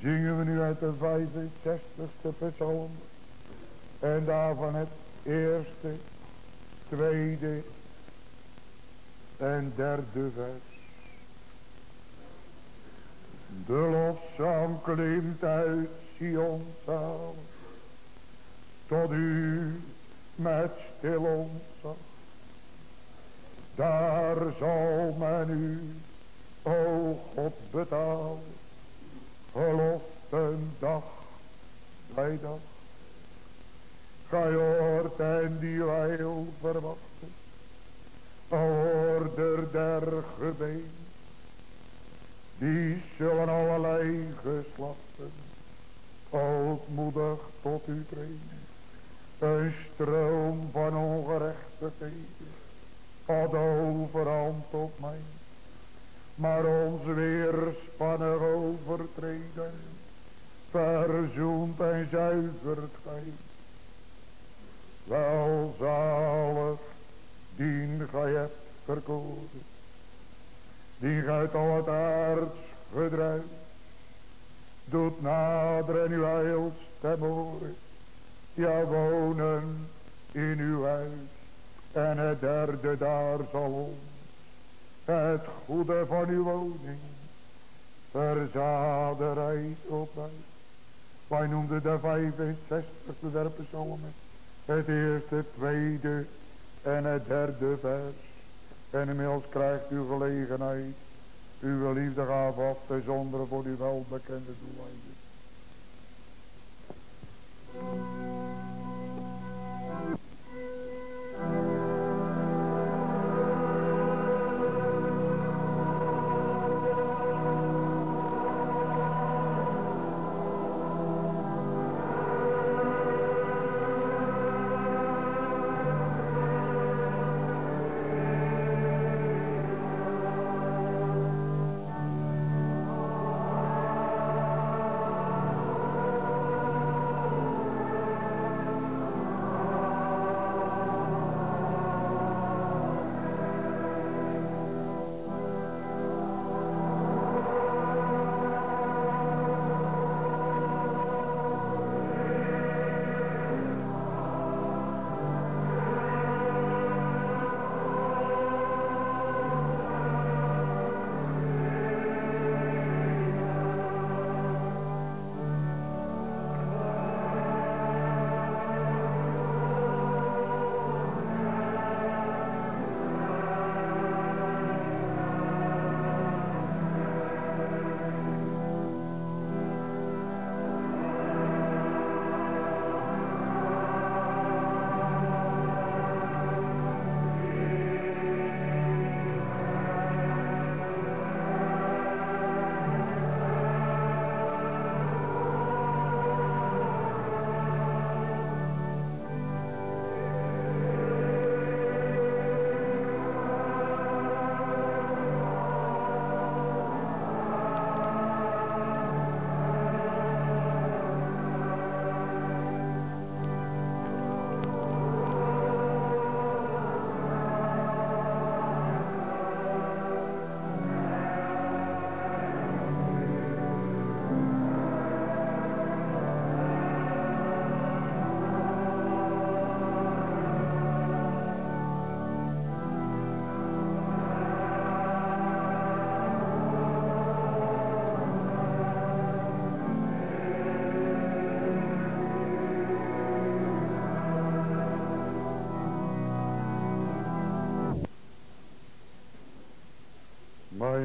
zingen we nu uit de 65ste psalm. En daarvan het eerste, tweede en derde vers. De lofzang klimt uit Sion tot u met stil ontzag. Daar zal men u, o God, betalen geloften dag. Gij hoort en die heil verwachten, hoorder der gebeen. Die zullen allerlei geslachten ootmoedig tot u brengen. Een stroom van ongerechtigheden had overhand op mij maar ons weerspannig overtreden, verzoent en zuivert gij. Welzalig, dien gij hebt verkozen, die gij al het aards gedruis, doet naderen uw heilstem horen, ja wonen in uw huis, en het derde daar zal ons het goede van uw woning, verzaderheid op mij. Wij noemden de 65e der psalmen, het eerste, tweede en het derde vers. En inmiddels krijgt u gelegenheid uw liefde gaf af te zonderen voor uw welbekende doeleinden.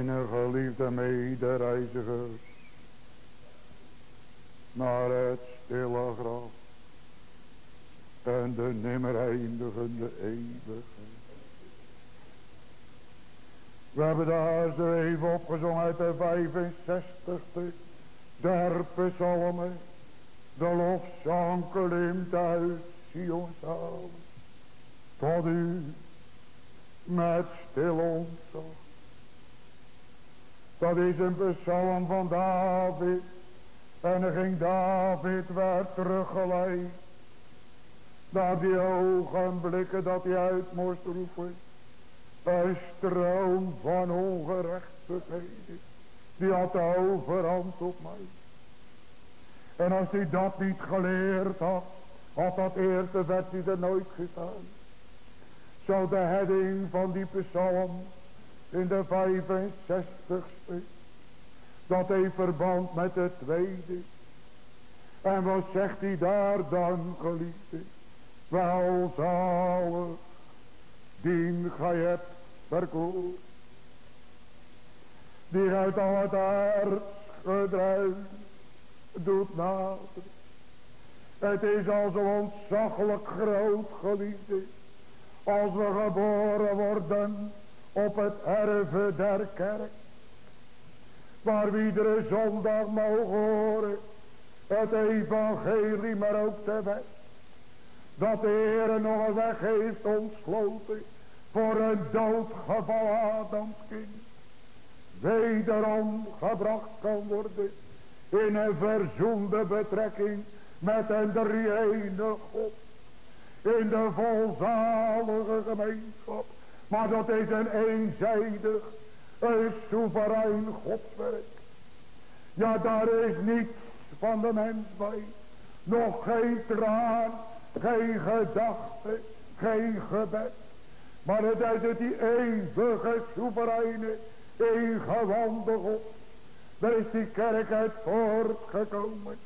Mijn geliefde medereizigers. Naar het stille graf. En de nimmer eindigende eeuwigheid. We hebben daar zo even opgezongen uit de 65ste der psalmen. De lofzang klimt uit Sionzaal. Tot u met stil ontzag. Dat is een psalm van David. En er ging David werd teruggeleid. Naar die ogenblikken dat hij uit moest roepen. Een stroom van ongerechtigheden. Die had de overhand op mij. En als hij dat niet geleerd had, had dat eerste versie er nooit gestaan. Zo de heading van die psalm in de 65ste. Dat heeft verband met het tweede. En wat zegt hij daar dan geliefde? Welzalig, dien gij hebt verkoord. Die uit al het aards gedruis doet nader. Het is al zo ontzaglijk groot geliefde. Als we geboren worden op het erven der kerk. Waar we iedere zondag mogen horen. Het evangelie maar ook de wet. Dat de Heer nog een weg heeft ontsloten. Voor een doodgeval Adams kind. Wederom gebracht kan worden. In een verzoende betrekking met een drie God. In de volzalige gemeenschap. Maar dat is een eenzijdig, een soeverein godswerk. Ja, daar is niets van de mens bij. Nog geen traan, geen gedachte, geen gebed. Maar het is het die eeuwige, soevereine, ingewande God. Daar is die kerk uit voortgekomen.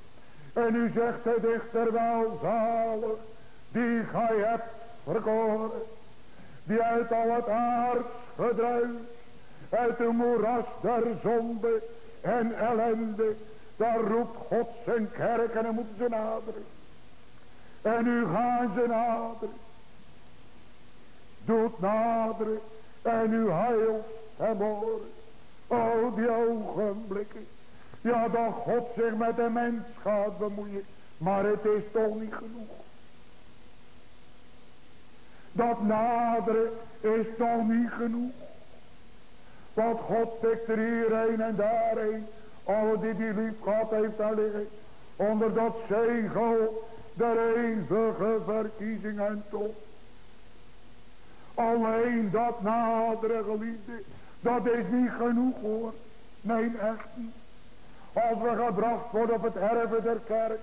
En nu zegt de dichter wel zalig, die gij hebt verkoren. Die uit al het aards gedruis, uit de moeras der zonde en ellende, daar roept God zijn kerk en dan moeten ze naderen. En nu gaan ze naderen. Doet naderen en nu heilt hem horen. Oh die ogenblikken. Ja, dat God zich met de mens gaat bemoeien. Maar het is toch niet genoeg. Dat naderen is toch niet genoeg. Want God pikt er hierheen en daarheen. Alle die die lief gehad heeft daar liggen. Onder dat zegel der eeuwige verkiezing en toch. Alleen dat nadere geliefde. Dat is niet genoeg hoor. Nee echt niet. Als we gebracht worden op het erven der kerk.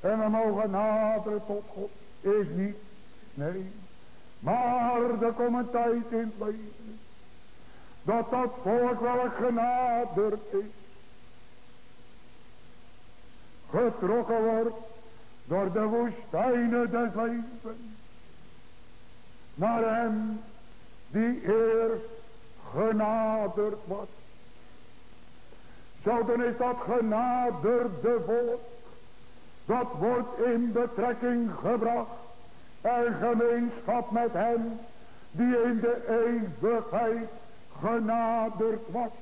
En we mogen naderen tot God. Is niet. Nee. Maar er komt een tijd in het leven. Dat dat volk wel genaderd is. Getrokken wordt door de woestijnen des levens. Naar hem die eerst genaderd wordt. Zo dan is dat genaderde volk. Dat wordt in betrekking gebracht. En gemeenschap met hem. Die in de eeuwigheid genaderd wordt.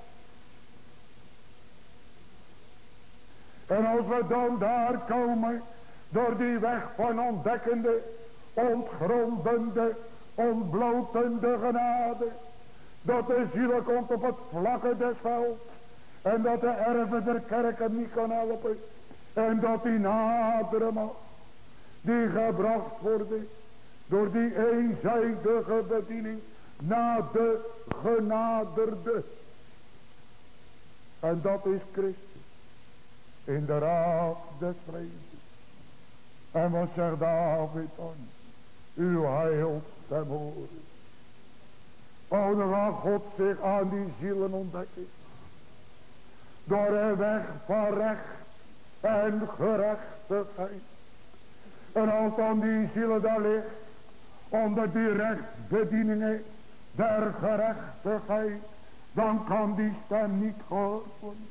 En als we dan daar komen. Door die weg van ontdekkende. Ontgrondende. Ontblotende genade. Dat de ziel komt op het vlakke des velds. En dat de erven der kerken niet kan helpen. En dat die naderen. Die gebracht worden. Door die eenzijdige bediening. Na de genaderde. En dat is Christus. In de raad des vredes. En wat zegt David dan? Uw heil hem horen. Oh, dan God zich aan die zielen ontdekken door een weg van recht en gerechtigheid. En als dan die zielen daar ligt, onder die rechtsbedieningen der gerechtigheid, dan kan die stem niet gehoord worden.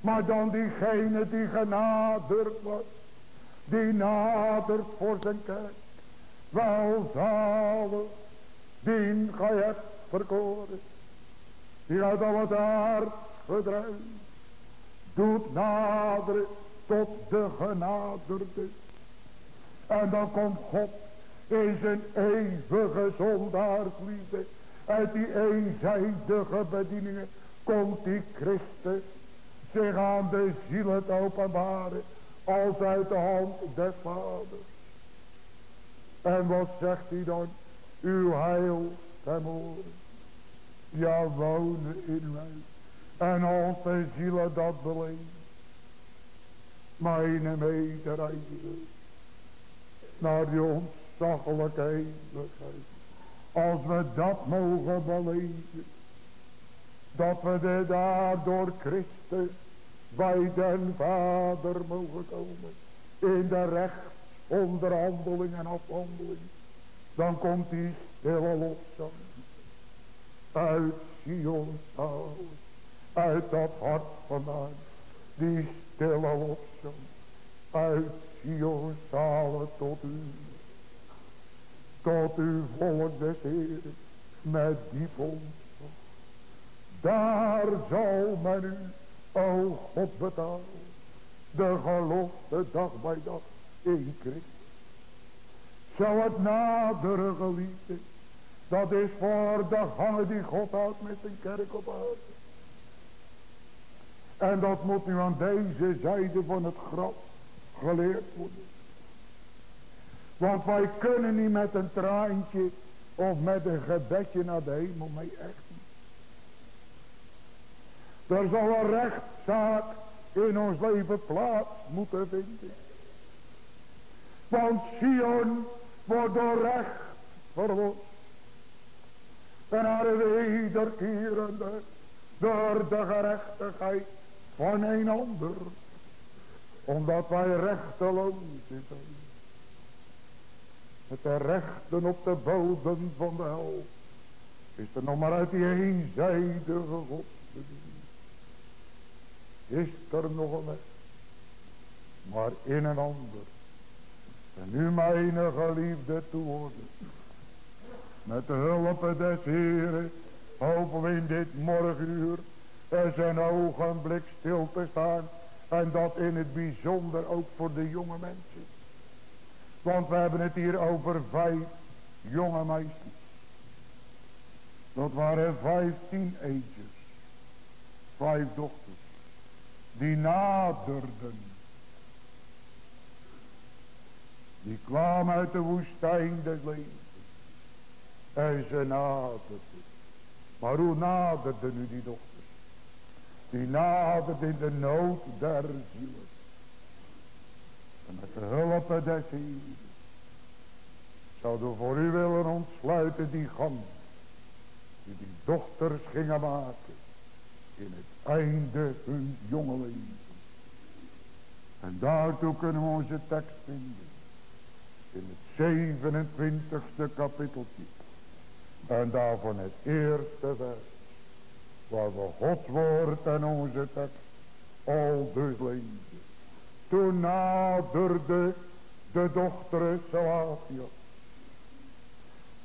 Maar dan diegene die genaderd wordt, die nadert voor zijn kerk. Welzalig, die gij hebt verkoren. Die uit al het aard. Doet naderen tot de genaderde. En dan komt God in zijn eeuwige zondaarsliefde. Uit die eenzijdige bedieningen komt die Christus zich aan de ziel het openbaren. Als uit de hand des vaders. En wat zegt hij dan? Uw heil ten. Ja, wonen in mij. En als de zielen dat beleven. mijn medereiziger. Naar die ontzaglijke eeuwigheid. Als we dat mogen beleven. Dat we de daar door Christus bij den Vader mogen komen. In de rechtsonderhandeling en afhandeling. Dan komt die stille lofzang. Uit Sion taal. Uit dat hart vandaan. Die stille lofzang. Uit Sion zalen tot u. Tot uw volk des. Met die ontzag. Daar zal men u, o God, betalen. De gelofte dag bij dag in Christus. Zou het nadere geliefde. Dat is voor de gangen die God houdt met zijn kerk op aarde. En dat moet nu aan deze zijde van het graf geleerd worden. Want wij kunnen niet met een traantje of met een gebedje naar de hemel mee echt niet. Er zal een rechtszaak in ons leven plaats moeten vinden. Want Sion wordt door recht verlost. En haar wederkerende door de gerechtigheid van een ander. Omdat wij rechteloos zijn. Met de rechten op de bodem van de hel. Is er nog maar uit die eenzijdige godsbediening. Is er nog een weg. Maar in een ander. En nu mijn geliefde toehoorden. Met de hulp des Heren hopen we in dit morgenuur eens een ogenblik stil te staan. En dat in het bijzonder ook voor de jonge mensen. Want we hebben het hier over vijf jonge meisjes. Dat waren vijftien eetjes. Vijf dochters. Die naderden. Die kwamen uit de woestijn des levens. En ze naderden. Maar hoe naderden nu die dochters? Die naderden in de nood der zielen. En met de hulp des Heeren. Zouden we voor u willen ontsluiten die gang. Die die dochters gingen maken. In het einde hun jonge leven. En daartoe kunnen we onze tekst vinden. In het 27ste kapitteltje. En daarvan het eerste vers. Waar we Gods woord en onze tekst al dus lezen. Toen naderde de dochter Salafia.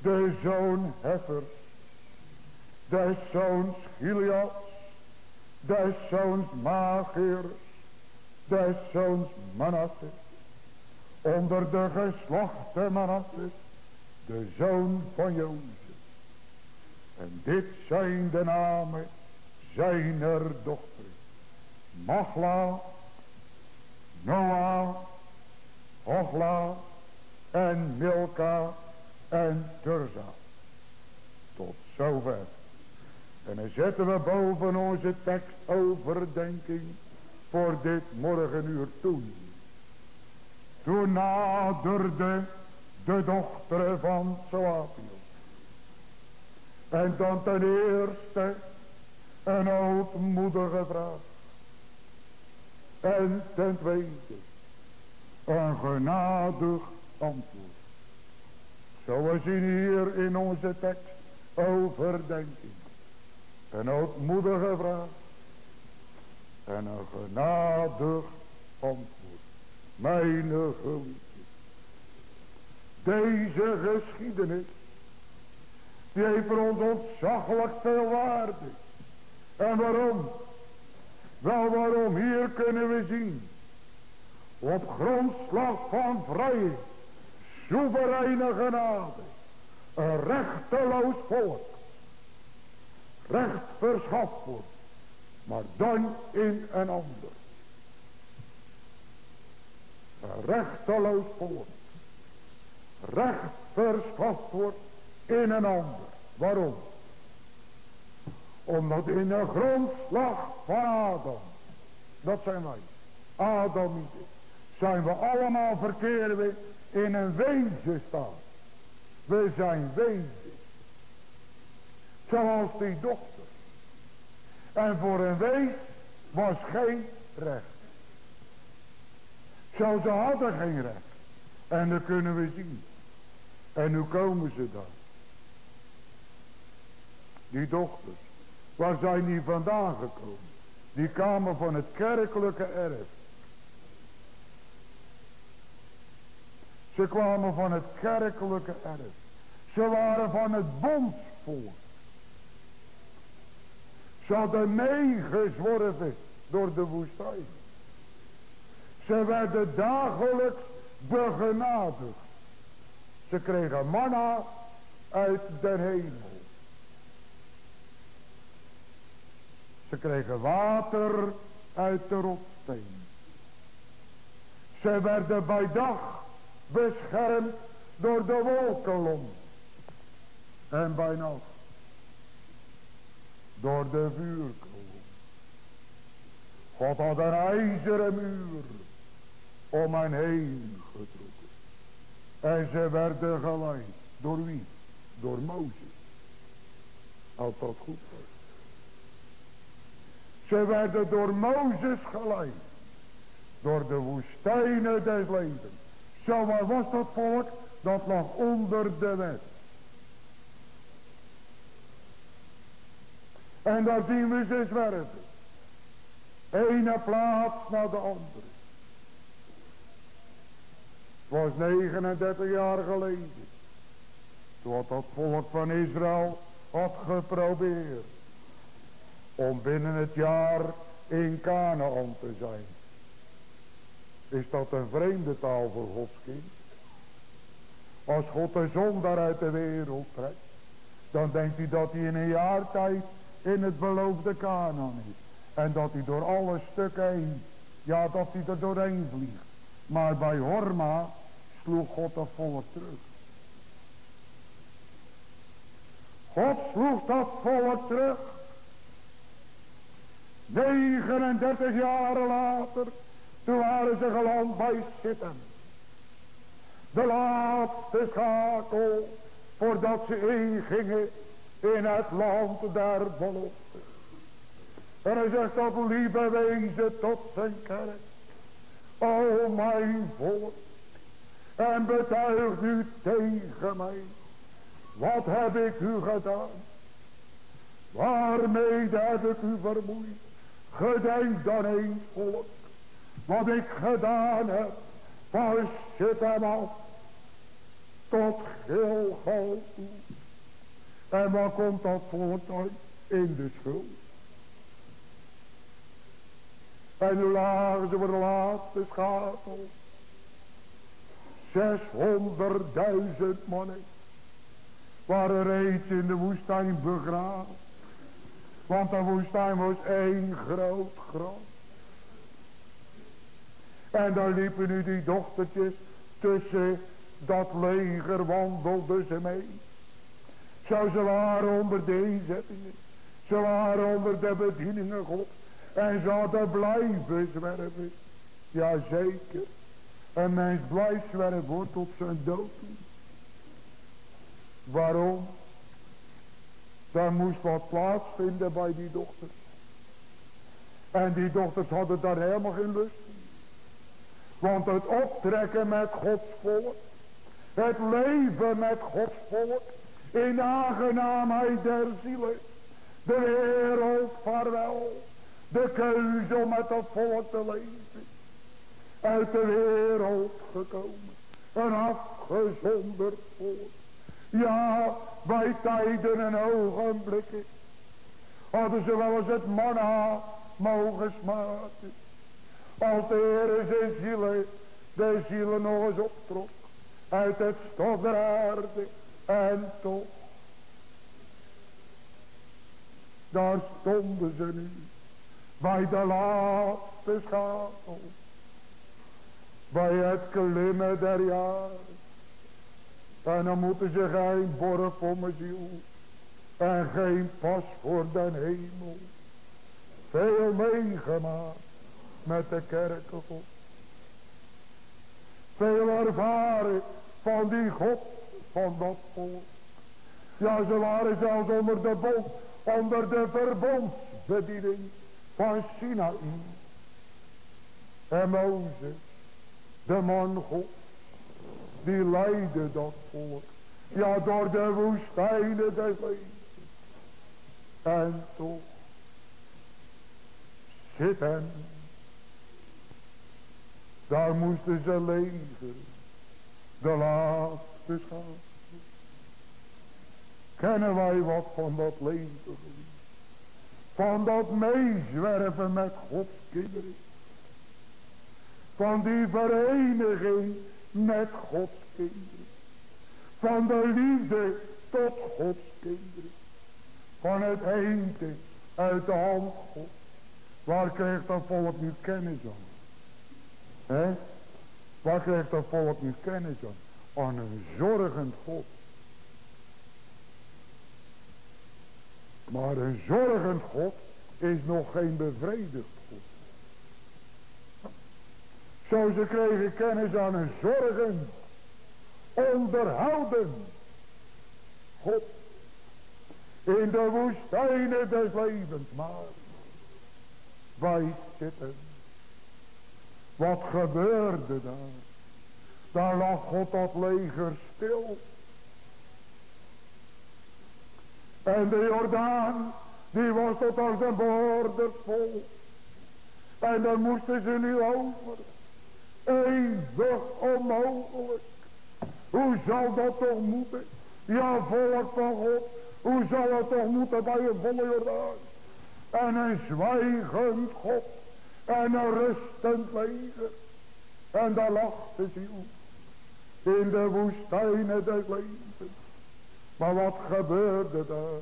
De zoon Heffers. De zoons Gileads. De zoons Magers. De zoons Manasse. Onder de geslachte Manasse. De zoon van Jozef. En dit zijn de namen zijner dochteren. Machla, Noah, Hogla en Milka en Turza. Tot zover. En dan zetten we boven onze tekst overdenking voor dit morgenuur toen. Toen naderde de dochter van Soapio. En dan ten eerste een ootmoedige vraag. En ten tweede een genadig antwoord. Zo we hier in onze tekst overdenking. Een ootmoedige vraag. En een genadig antwoord. Mijn geliefde. Deze geschiedenis die heeft voor ons ontzaglijk veel waarde. En waarom? Wel waarom? Hier kunnen we zien. Op grondslag van vrije, soevereine genade. Een rechteloos volk. Recht verschaft wordt. Maar dan in een ander. Een rechteloos volk. Recht verschaft wordt in een ander. Waarom? Omdat in de grondslag van Adam, dat zijn wij, Adamieten, zijn we allemaal verkeren we in een wezenstaat. We zijn wezen. Zoals die dochter. En voor een wees was geen recht. Zo ze hadden geen recht. En dat kunnen we zien. En hoe komen ze dan? Die dochters. Waar zijn die vandaan gekomen? Die kwamen van het kerkelijke erf. Ze kwamen van het kerkelijke erf. Ze waren van het bondsvolk. Ze hadden meegezworven door de woestijn. Ze werden dagelijks begenadigd. Ze kregen manna uit de hemel. Ze kregen water uit de rotsteen. Ze werden bij dag beschermd door de wolkenlom. En bij nacht door de vuurkolom. God had een ijzeren muur om hen heen getrokken. En ze werden geleid. Door wie? Door Mozes. Dat goed. Ze werden door Mozes geleid. Door de woestijnen des levens. Zo was dat volk, dat lag onder de wet. En daar zien we ze zwerven. Ene plaats naar de andere. Het was 39 jaar geleden. Toen had dat volk van Israël had geprobeerd. Om binnen het jaar in Canaan te zijn. Is dat een vreemde taal voor Gods kind? Als God de zon daar uit de wereld trekt. Dan denkt hij dat hij in een jaar tijd in het beloofde Canaan is. En dat hij door alle stukken heen, ja dat hij er doorheen vliegt. Maar bij Horma sloeg God dat volk terug. God sloeg dat volk terug. 39 jaar later, toen waren ze geland bij zitten. De laatste schakel, voordat ze ingingen in het land der belofte. En hij zegt dat lieve wezen tot zijn kerk. O mijn volk. En betuig nu tegen mij. Wat heb ik u gedaan? Waarmee heb ik u vermoeid? Gedenk dan eens volk. Wat ik gedaan heb. Van zit hem af. Tot Gilgal toe. En waar komt dat volk uit? In de schuld. En nu lagen ze voor de laatste schakel. 600.000 mannen waren reeds in de woestijn begraven. Want de woestijn was één groot graf. En daar liepen nu die dochtertjes tussen dat leger wandelden ze mee. Zo ze waren onder de inzettingen. Ze waren onder de bedieningen God. En ze hadden blijven zwerven. Jazeker. Een mens blijft zwerven wordt tot zijn dood Waarom? Daar moest wat plaatsvinden bij die dochters. En die dochters hadden daar helemaal geen lust in. Want het optrekken met Gods volk. Het leven met Gods volk in aangenaamheid der zielen. De wereld vaarwel. De keuze om met dat volk te leven. Uit de wereld gekomen. Een afgezonderd volk. Ja, bij tijden en ogenblikken. Hadden ze wel eens het manna mogen smaken. Als de Heer zijn zielen, de zielen nog eens optrok. Uit het stof der aarde en toch, daar stonden ze nu, bij de laatste schakel, bij het klimmen der jaren. En dan moeten ze geen borg voor mijn ziel, en geen pas voor den hemel. Veel meegemaakt, met de kerken God. Veel ervaren van die God van dat volk. Ja, ze waren zelfs onder de bond, onder de verbondsbediening van Sinaï. En Mozes, de man God, die leidde dat volk. Ja, door de woestijnen des levens. En toch zitten. Daar moesten ze leven. De laatste schaap. Kennen wij wat van dat leven? Van dat meezwerven met Gods kinderen. Van die vereniging met Gods kinderen. Van de liefde tot Gods kinderen. Van het eten uit de hand God. Waar krijgt dat volk nu kennis aan? He? Waar krijgt dat volk nu kennis aan? Aan een zorgend God. Maar een zorgend God is nog geen bevredigd. Zo ze kregen kennis aan een zorgen, onderhouden God. In de woestijnen des levens maar. Wij zitten. Wat gebeurde daar? Daar lag God dat leger stil. En de Jordaan, die was tot als een border vol. En dan moesten ze nu over. Eeuwig onmogelijk. Hoe zal dat toch moeten? Ja, volk van God. Hoe zal het toch moeten bij een volle Jordaan? En een zwijgend God. En een rustend leger. En daar lag de ziel. In de woestijnen des levens. Maar wat gebeurde daar?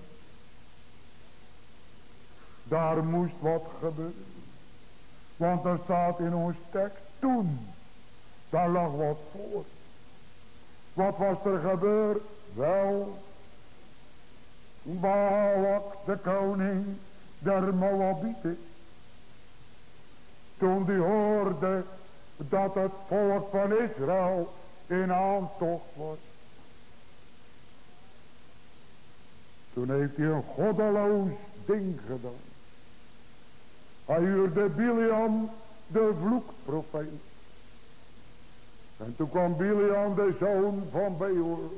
Daar moest wat gebeuren. Want er staat in ons tekst toen. Daar lag wat voor. Wat was er gebeurd? Wel. Balak de koning der Moabieten. Toen die hoorde dat het volk van Israël in aantocht was. Toen heeft hij een goddeloos ding gedaan. Hij huurde Biliam de vloekprofeet. En toen kwam Biliam de zoon van Beor.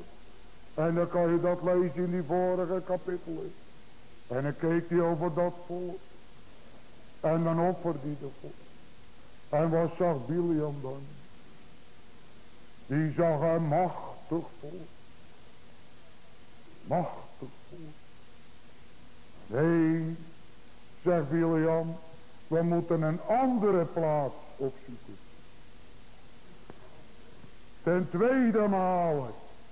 En dan kan je dat lezen in die vorige kapitelen. En dan keek hij over dat volk. En dan offerde hij de volk. En wat zag Biliam dan? Die zag een machtig volk. Machtig Nee, zegt William, we moeten een andere plaats opzoeken. Ten tweede male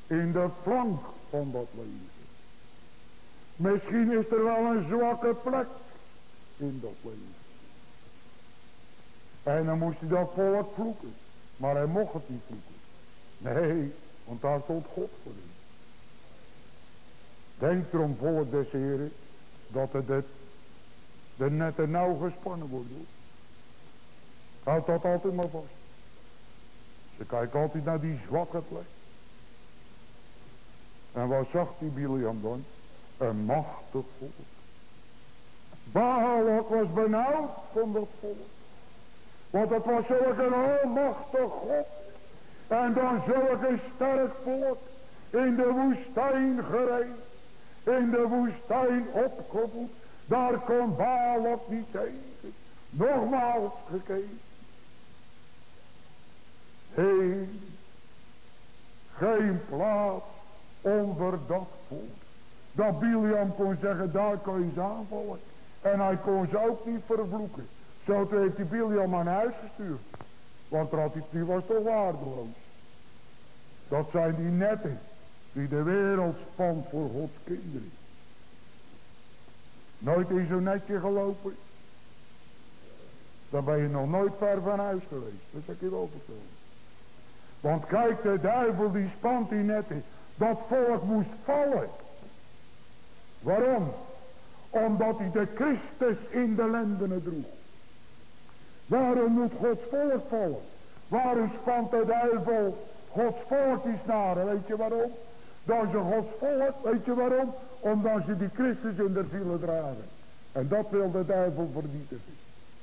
in de flank van dat leven. Misschien is er wel een zwakke plek in dat leven. En dan moest hij dat volk vloeken. Maar hij mocht het niet vloeken. Nee, want daar stond God voor hem. Denk erom volk des heren dat het de, de nette nauw gespannen wordt. Houd dat altijd maar vast. Ze kijken altijd naar die zwakke plek. En wat zag die Biliam dan? Een machtig volk. Balak was benauwd van dat volk. Want het was zulk een almachtig God. En dan zulk een sterk volk in de woestijn gereed in de woestijn opgevoed. Daar kon Balak niet tegen. Nogmaals gekeken. Heen. Geen plaats onder dat. Dat Biliam kon zeggen, daar kon je ze aanvallen. En hij kon ze ook niet vervloeken. Zo heeft hij Biliam aan huis gestuurd. Want die was toch waardeloos. Dat zijn die netten. Die de wereld spant voor Gods kinderen. Nooit in zo'n netje gelopen. Dan ben je nog nooit ver van huis geweest. Dat zeg ik wel vertellen. Want kijk, de duivel die spant die netten. Dat volk moest vallen. Waarom? Omdat hij de Christus in de lendenen droeg. Waarom moet Gods volk vallen? Waarom spant de duivel Gods volk die snaren? Weet je waarom? Dan ze Gods volk, weet je waarom? Omdat ze die Christus in de zielen dragen. En dat wil de duivel vernietigen.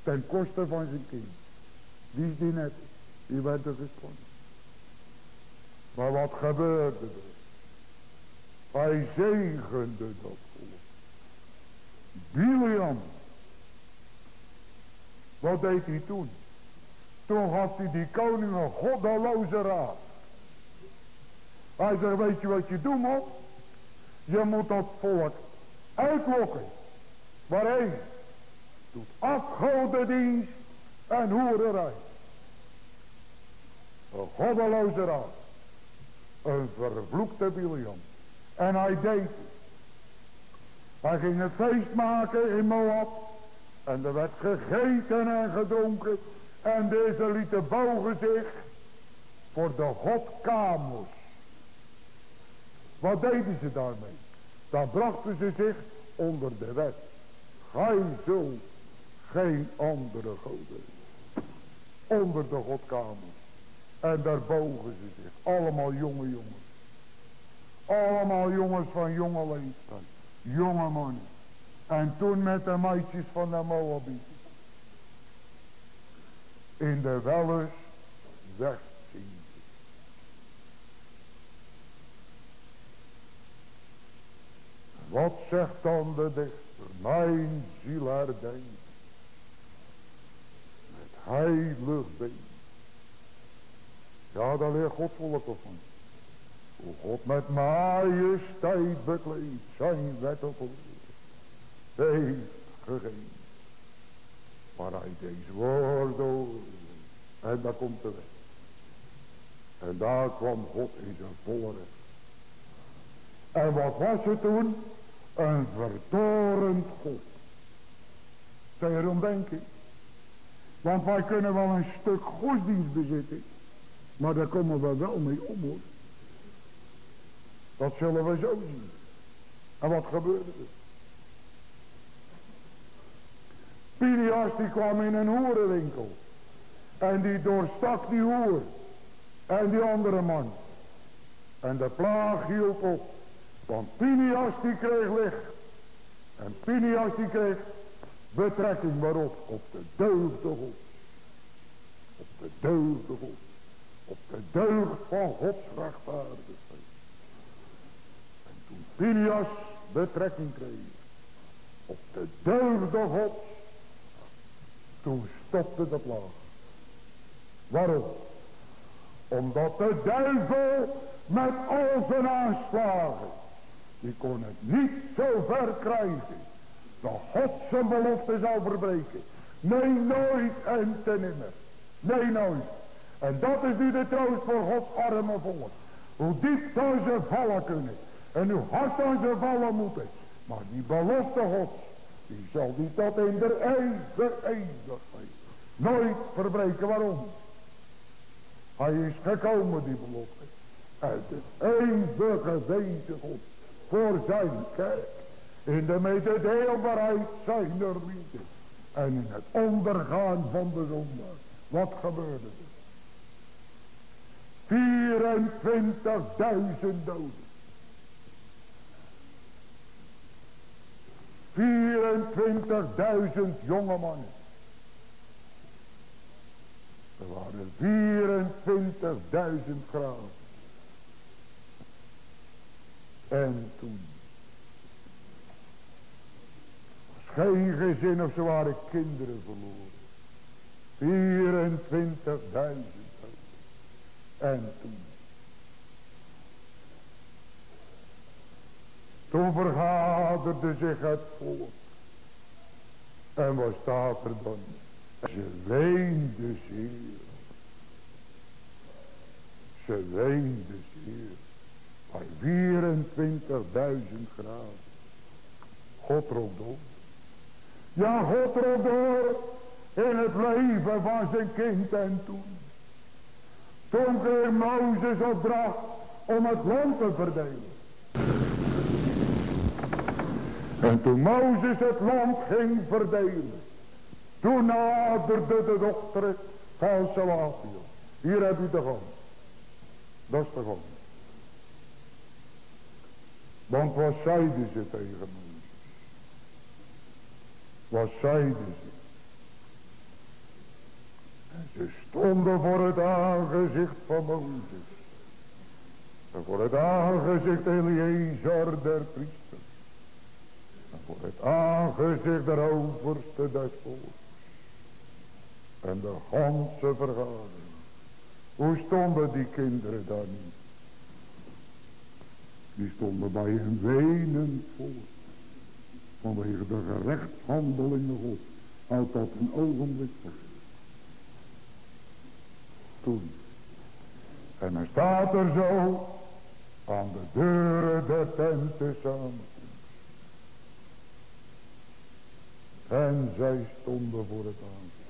Ten koste van zijn kind. Wie is die net? Die werd er gespannen. Maar wat gebeurde er? Hij zegende dat volk. Biliam. Wat deed hij toen? Toen had hij die koning een goddeloze raad. Hij zegt, weet je wat je doen moet? Je moet dat volk uitlokken. Waarheen? Doet afgodendienst en hoererij. Een goddeloze raad. Een vervloekte Biliam. En hij deed het. Hij ging een feest maken in Moab. En er werd gegeten en gedronken. En deze lieten bogen zich voor de god Camus. Wat deden ze daarmee? Dan brachten ze zich onder de wet. Gij zult geen andere goden. Onder de god Camus. En daar bogen ze zich. Allemaal jonge jongens. Allemaal jongens van jonge leeftijd. Jonge mannen. En toen met de meisjes van de Moabieten. In de wellers wegzien. Wat zegt dan de dichter? Mijn ziel herdenkt. Met heilig been. Ja, daar leert God volk van. Hoe God met majesteit bekleed zijn wet op heeft gegeven. Maar hij deze woorden en daar komt de weg. En daar kwam God in zijn volle recht. En wat was het toen? Een vertorend God. Daarom denk ik. Want wij kunnen wel een stuk godsdienst bezitten. Maar daar komen we wel mee om hoor. Dat zullen we zo zien. En wat gebeurde er? Die kwam in een hoerenwinkel. En die doorstak die hoer. En die andere man. En de plaag hield op. Want Pinias die kreeg licht. En Pinias die kreeg betrekking waarop? Op de deugde God. Op de deugde God. Op de deugd van Gods rechtvaardigheid. En toen Pinias betrekking kreeg. Op de deugde Gods toen stopte de plaag. Waarom? Omdat de duivel met al zijn aanslagen, die kon het niet zo ver krijgen, dat God zijn belofte zou verbreken. Nee, nooit en ten. Nee, nooit. En dat is nu de troost voor Gods arme volk. Hoe diep dan ze vallen kunnen. En hoe hard dan ze vallen moeten. Maar die belofte Gods die zal die tot in de eeuwige eeuwigheid nooit verbreken. Waarom? Hij is gekomen, die belofte. Uit het eeuwige wezen God. Voor zijn kerk. In de mededeelbaarheid zijn er liefde. En in het ondergaan van de zondag. Wat gebeurde? 24.000 doden. 24.000 jonge mannen. Er waren 24.000 graven. En toen. Was geen gezin of ze waren kinderen verloren. 24.000. En toen. Toen vergaderde zich het volk. En wat staat er dan? Ze weende zeer. Ze weende zeer. Bij 24.000 graden. God roept door. Ja, God roept door in het leven van zijn kind en toen. Toen kreeg Mozes opdracht om het land te verdelen. En toen Mozes het land ging verdelen. Toen naderde de dochter van Salatiel. Hier heb je de gang. Dat is de gang. Want wat zeiden ze tegen Mozes? Wat zeiden ze? Ze stonden voor het aangezicht van Mozes. En voor het aangezicht Eliezer der priester. En voor het aangezicht der overste des volks. En de ganse vergadering. Hoe stonden die kinderen daar niet? Die stonden bij een wenend volk. Vanwege de gerechtshandelingen God. Uit dat een ogenblik vast. Toen. En dan staat er zo. Aan de deuren der tenten samen. En zij stonden voor het aangezicht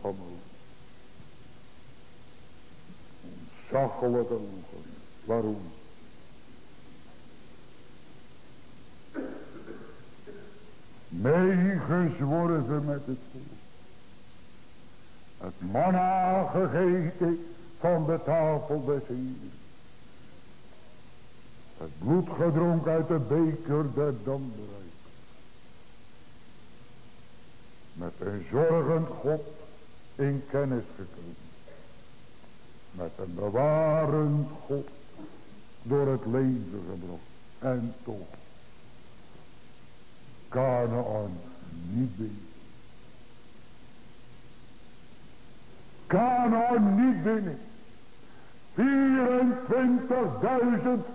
van Ontzaglijke ogen. Waarom? meegezworven met het volk. Het manna gegeten van de tafel des Heeren. Het bloed gedronken uit de beker der dambereik. Met een zorgend God in kennis gekomen. Met een bewarend God door het leven gebracht. En toch Kanaan niet binnen. Kanaan niet binnen. 24.000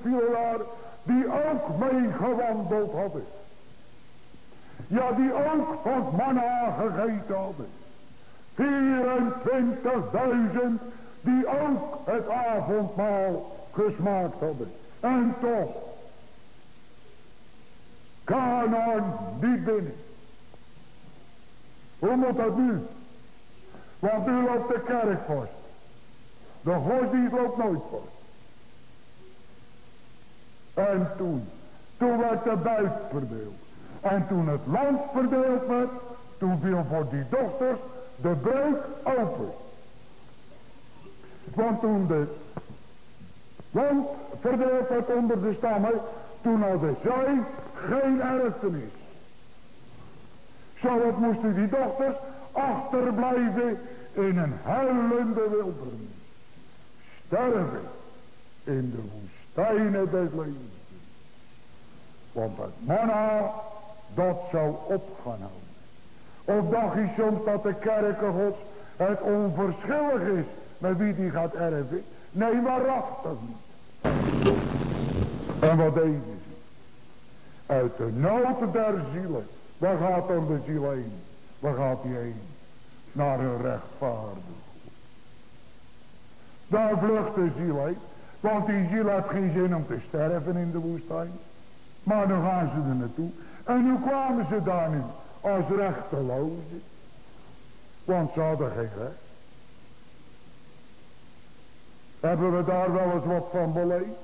fielaar die ook meegewandeld hadden. Ja, die ook van manna gegeten hadden. 24.000 die ook het avondmaal gesmaakt hadden. En toch Kanaan niet binnen. Hoe moet dat nu? Want nu loopt de kerk vast. De godsdienst loopt nooit vast. En toen, toen werd de buit verdeeld. En toen het land verdeeld werd, toen viel voor die dochters de breuk open. Want toen de land verdeeld werd onder de stammen, toen hadden zij geen erfenis. Zo wat moesten die dochters achterblijven in een huilende wildernis. Sterven in de woestijnen des levens. Want het manna, dat zou opgaan houden. Of dacht je soms dat de kerken gods het onverschillig is met wie die gaat erven? Nee, waarachtig niet. En wat deed uit de nood der zielen. Waar gaat dan de ziel heen? Waar gaat hij heen? Naar een rechtvaardig Daar vlucht de ziel. Want die ziel heeft geen zin om te sterven in de woestijn. Maar dan gaan ze er naartoe. En hoe kwamen ze daar nu? Als rechtelozen. Want ze hadden geen recht. Hebben we daar wel eens wat van beleefd?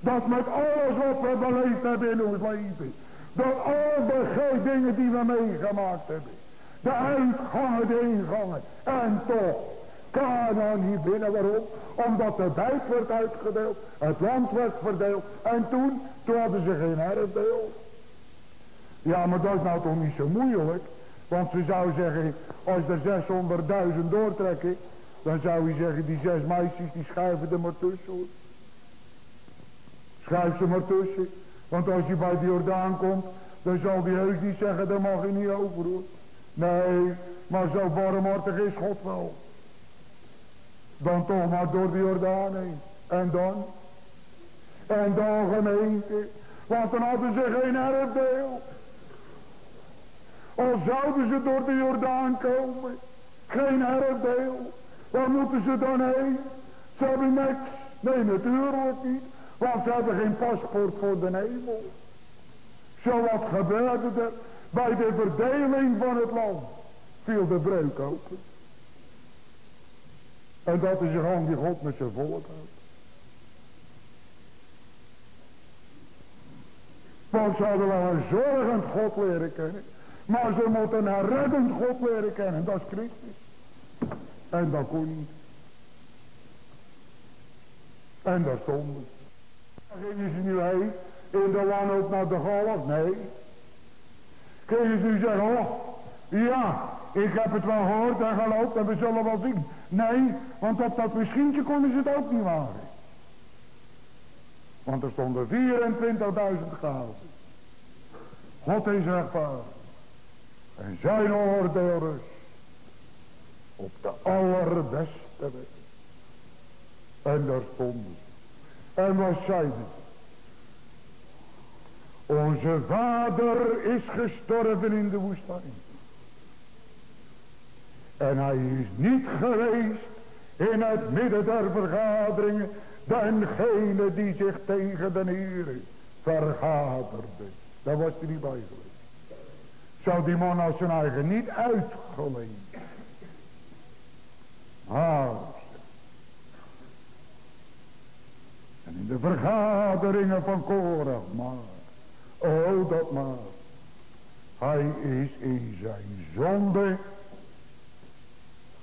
Dat met alles wat we beleefd hebben in ons leven. Dat al de dingen die we meegemaakt hebben. De uitgangen, de ingangen. En toch. Kanaan niet binnen. Waarom? Omdat de buit werd uitgedeeld. Het land werd verdeeld. En toen, toen hadden ze geen erfdeel. Ja, maar dat is nou toch niet zo moeilijk. Want ze zou zeggen, als er 600.000 doortrekken, dan zou je zeggen, die zes meisjes, die schuiven er maar tussen. Schuif ze maar tussen. Want als je bij de Jordaan komt, dan zal die heus niet zeggen, daar mag je niet over hoor. Nee, maar zo barmhartig is God wel. Dan toch maar door de Jordaan heen. En dan? En dan gemeente. Want dan hadden ze geen erfdeel. Al zouden ze door de Jordaan komen. Geen erfdeel. Waar moeten ze dan heen? Ze hebben niks. Nee, natuurlijk niet. Want ze hebben geen paspoort voor de hemel. Zo wat gebeurde er bij de verdeling van het land. Viel de breuk open. En dat is gewoon die God met zijn volk houdt. Want ze hadden wel een zorgend God leren kennen. Maar ze moeten een reddend God leren kennen. Dat is Christus. En dat kon niet. En daar. Gingen ze nu heen in de wanhoop naar de golf? Nee. Kun je nu zeggen, oh, ja, ik heb het wel gehoord en geloofd en we zullen wel zien. Nee, want op dat misschientje konden ze het ook niet waren. Want er stonden 24.000 gaven. God is rechtvaardig. En zijn oordeel. Op de allerbeste weg. En daar stonden ze. En wat zeiden Onze vader is gestorven in de woestijn. En hij is niet geweest in het midden der vergaderingen. Dengene die zich tegen de Heer vergaderde. Daar was hij niet bij. Zou die man als zijn eigen niet uitgeleend. Maar. En in de vergaderingen van Korach maar. Oh dat maar. Hij is in zijn zonde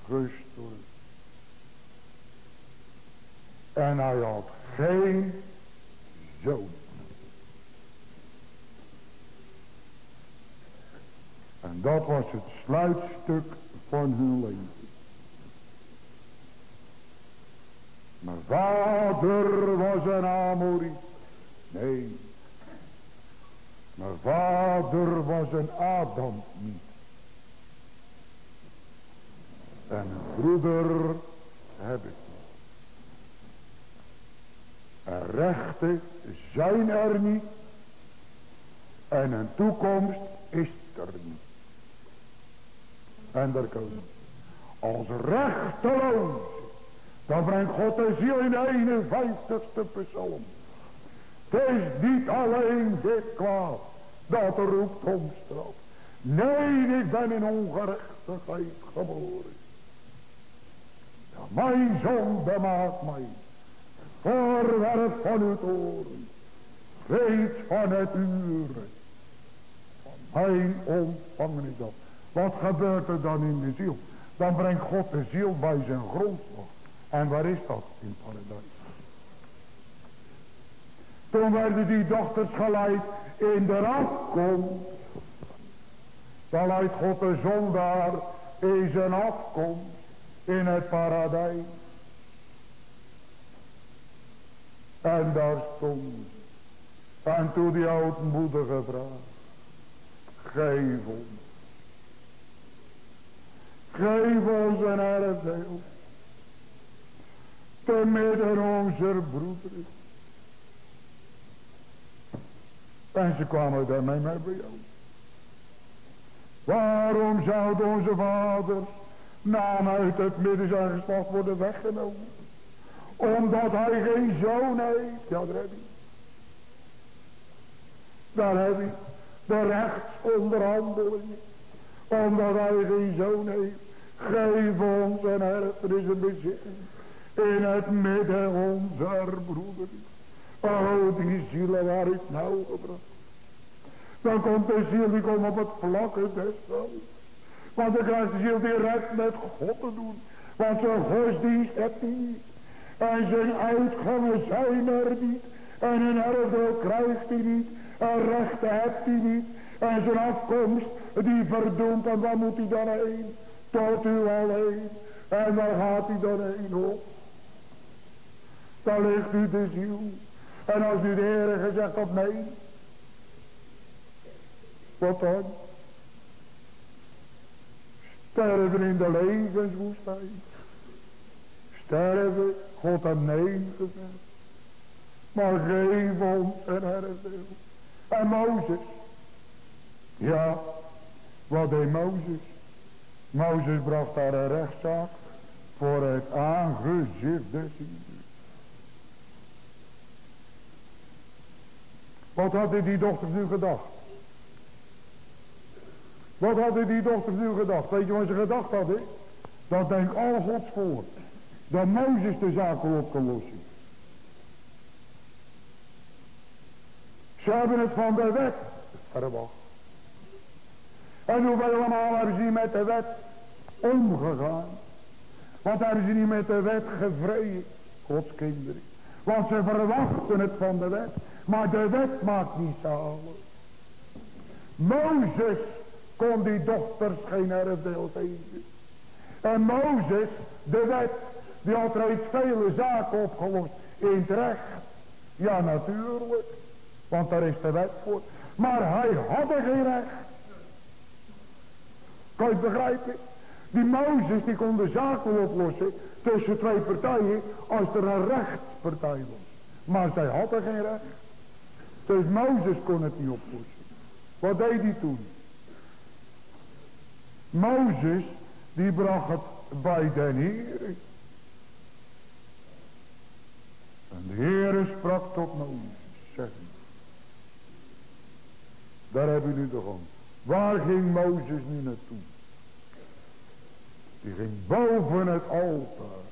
gestorven. En hij had geen zoon. En dat was het sluitstuk van hun leven. Mijn vader was een Amori. Nee. Mijn vader was een Adam niet. En een broeder heb ik niet. En rechten zijn er niet. En een toekomst is er niet. En daar komen. Als rechteloos. Dan brengt God de ziel in de 51ste psalm. Het is niet alleen dit kwaad. Dat roept om straf. Nee, ik ben in ongerechtigheid geboren. Mijn zonde maakt mij. Voorwerp van uw toren. Reeds van het uur. Van mijn ontvangenis op. Wat gebeurt er dan in de ziel? Dan brengt God de ziel bij zijn grondslag. En waar is dat? In paradijs. Toen werden die dochters geleid in de afkomst. Dan leidt God de zondaar in zijn afkomst in het paradijs. En daar stond En toen die oudmoeder gevraagd. Geef ons Geef ons een erfdeel. Te midden onze broederen. En ze kwamen daarmee mee bij jou. Waarom zouden onze vaders naam uit het midden zijn geslacht worden weggenomen? Omdat hij geen zoon heeft. Ja, daar heb je. Daar heb je de rechtsonderhandelingen. Omdat hij geen zoon heeft. Geef ons een erfenis en bezitting in het midden onze broederen. Oh, die zielen waar ik nou gebracht. Dan komt de ziel die komt op het vlakke des. Want dan krijgt de ziel direct met God te doen. Want zijn godsdienst heeft hij niet. En zijn uitgangen zijn er niet. En een erfdeel krijgt hij niet. En rechten heeft hij niet. En zijn afkomst die verdoemt. En waar moet hij dan heen? tot u alleen. En waar gaat u dan heen op? Dan ligt u de ziel. En als u de Heer gezegd had nee. Wat dan? Sterven in de levenswoestijn. Sterven, God had nee gezegd. Maar geef ons een erfdeel. En Mozes. Ja, wat deed Mozes? Mozes bracht daar een rechtszaak voor het aangezicht des Wat hadden die dochters nu gedacht? Wat hadden die dochters nu gedacht? Weet je wat ze gedacht hadden? Dat denk al Gods voor. Dat Mozes de zaak op kan lossen. Ze hebben het van de wet verwacht. En hoeveel maal hebben ze niet met de wet omgegaan. Want hebben ze niet met de wet gevreden. Gods kinderen. Want ze verwachten het van de wet. Maar de wet maakt niet zalig. Mozes kon die dochters geen erfdeel geven. En Mozes, de wet, die had reeds vele zaken opgelost in het recht. Ja, natuurlijk. Want daar is de wet voor. Maar hij had er geen recht. Kan je het begrijpen? Die Mozes die kon de zaken oplossen tussen twee partijen als er een rechtspartij was. Maar zij hadden geen recht. Dus Mozes kon het niet oplossen. Wat deed hij toen? Mozes die bracht het bij den Heer. En de Heer sprak tot Mozes. Zeg Daar hebben jullie de grond. Waar ging Mozes nu naartoe? Die ging boven het altaar.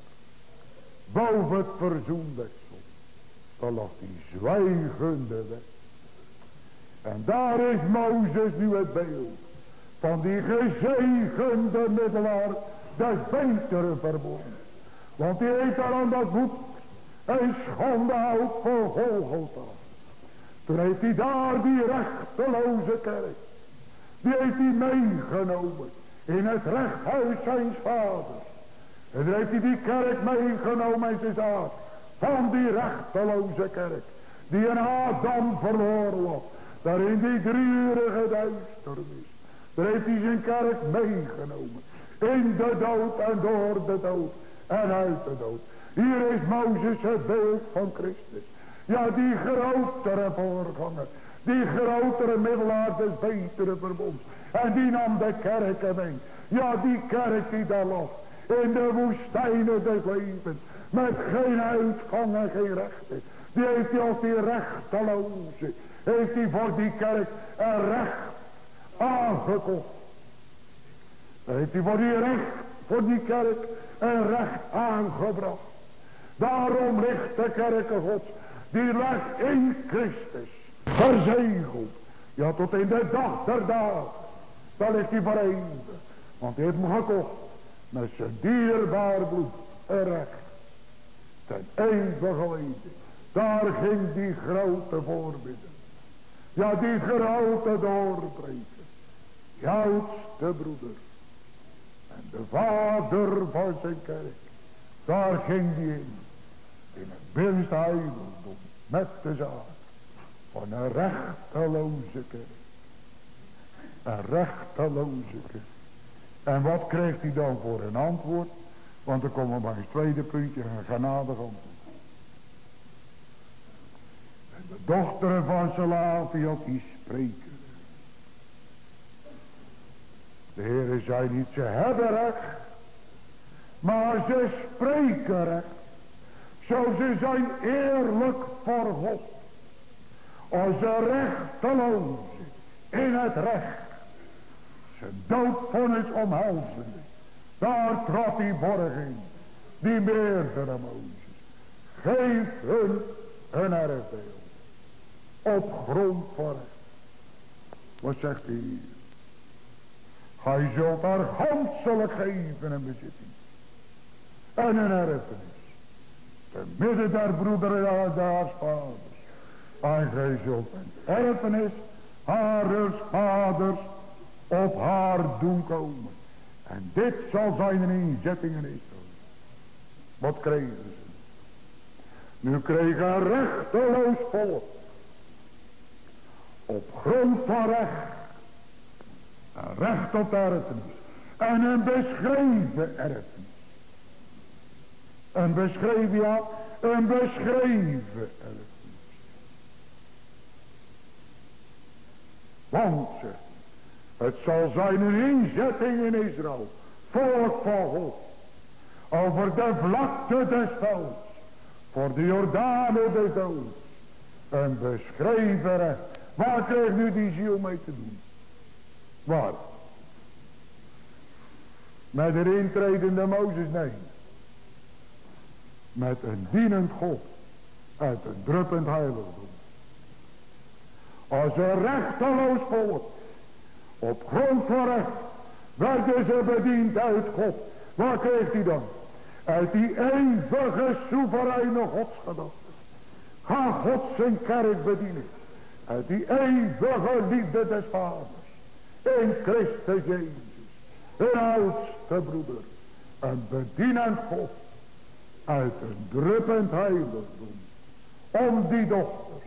Boven het verzoendeksel. Lag die zwijgende weg. En daar is Mozes nu het beeld. Van die gezegende middelaar. Des betere verbonden. Want die heeft daar aan dat boek. Een schande uit voor Golgotha. Toen heeft hij daar die rechteloze kerk. Die heeft hij meegenomen in het rechthuis zijn vaders. En dan heeft hij die kerk meegenomen in zijn zaak. Van die rechteloze kerk. Die een Adam verloren was. Daar in die drieurige duisternis. Daar heeft hij zijn kerk meegenomen. In de dood en door de dood. En uit de dood. Hier is Mozes het beeld van Christus. Ja, die grotere voorganger. Die grotere middelaar des betere verbond. En die nam de kerken mee. Ja, die kerk die daar lag. In de woestijnen des levens. Met geen uitgang en geen rechten. Die heeft hij als die rechteloze. Heeft hij voor die kerk een recht aangekocht. Heeft hij voor die recht, voor die kerk een recht aangebracht. Daarom ligt de kerken gods. Die ligt in Christus. Verzegeld. Ja, tot in de dag der dagen. Daar ligt hij eeuwig. Want hij heeft hem gekocht. Met zijn dierbaar bloed. En recht. Ten eeuwige leven. Daar ging die grote voorbidden. Ja, die grote doorbreker. Joudste broeder. En de vader van zijn kerk. Daar ging die in. In het binnenste heiligdom. Met de zaak. Van een rechteloze kerk. Een rechteloze kerk. En wat kreeg hij dan voor een antwoord? Want dan komen we bij tweede puntje, genadig antwoord. En de dochter van Salafiot die spreken. De Heer zei niet, ze hebben recht. Maar ze spreken recht. Zo ze zijn eerlijk voor God. Als ze rechteloos in het recht zijn doodvonnis omhelzende. Daar trad die borging, die meerdere Mozes. Geef hun een erfdeel. Op grond van. Wat zegt hij hier? Hij zult haar ganselijk geven een bezitting. En een erfenis. Te midden der broederen en daar vaders. En gij zult een erfenis, haar vaders op haar doen komen. En dit zal zijn een inzetting in Israël. Wat kregen ze? Nu kregen rechteloos volk. Op grond van recht. Een recht op erfenis. En een beschreven erfenis. Een beschreven, ja, een beschreven erfenis. Want, zegt het zal zijn een inzetting in Israël. Volk van God. Over de vlakte des velds. Voor de Jordanen des doods. Een beschreven recht. Waar kreeg nu die ziel mee te doen? Waar? Met een intredende Mozes? Nee. Met een dienend God. Uit een druppend heiligdom. Als een rechteloos volk Op grond van recht werden ze bediend uit God. Waar kreeg hij dan? Uit die eeuwige soevereine godsgedachte. Ga God zijn kerk bedienen. Uit die eeuwige liefde des vaders. In Christus Jezus. Een oudste broeder. Een bedienend God. Uit een druppend heiligdom. Om die dochters.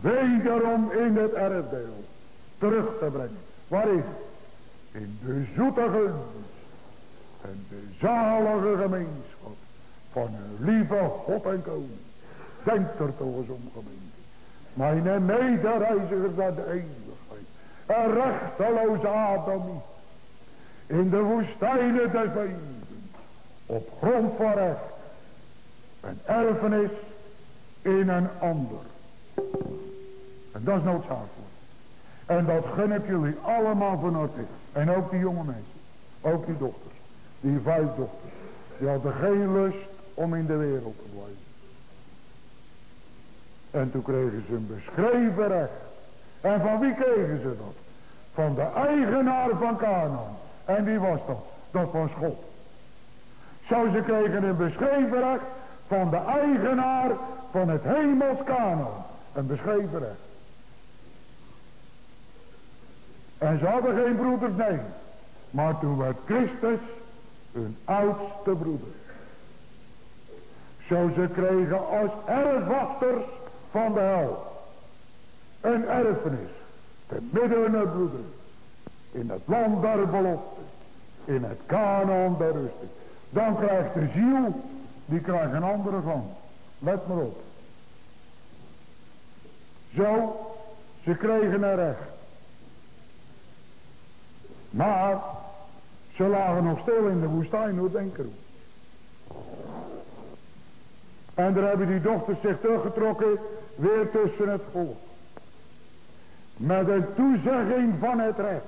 Wederom in het erfdeel. Terug te brengen. Waar is? In de zoete gunst. En de zalige gemeenschap. Van een lieve God en koning. Denk er toch eens om gemeente. Mijn medereizigers naar de eeuwigheid. Een rechteloze Adam In de woestijnen des levens. Op grond van recht. Een erfenis in een ander. En dat is noodzakelijk. En dat gun ik jullie allemaal van harte. En ook die jonge mensen. Ook die dochters. Die vijf dochters. Die hadden geen lust om in de wereld te blijven. En toen kregen ze een beschreven recht. En van wie kregen ze dat? Van de eigenaar van Canaan. En wie was dat? Dat was God. Zo ze kregen een beschreven recht van de eigenaar van het hemels Canaan. Een beschreven recht. En ze hadden geen broeders, nee. Maar toen werd Christus hun oudste broeder. Zo ze kregen als erfwachters van de hel. Een erfenis. Te midden hun. In het land der belofte. In het kanon der rusting. Dan krijgt de ziel. Die krijgt een andere van. Let maar op. Zo. Ze kregen er recht. Maar. Ze lagen nog stil in de woestijn. Hoe denken En daar hebben die dochters zich teruggetrokken weer tussen het volk. Met een toezegging van het recht.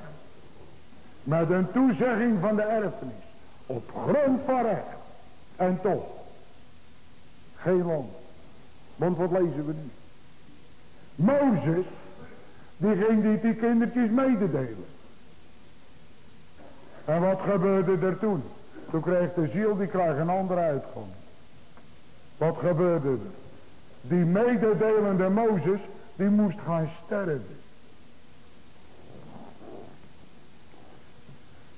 Met een toezegging van de erfenis. Op grond van recht. En toch. Geen land. Want wat lezen we nu? Mozes. Die ging die, die kindertjes mededelen. En wat gebeurde er toen? Toen kreeg de ziel, die kreeg een andere uitgang. Wat gebeurde er? Die mededelende Mozes, die moest gaan sterven.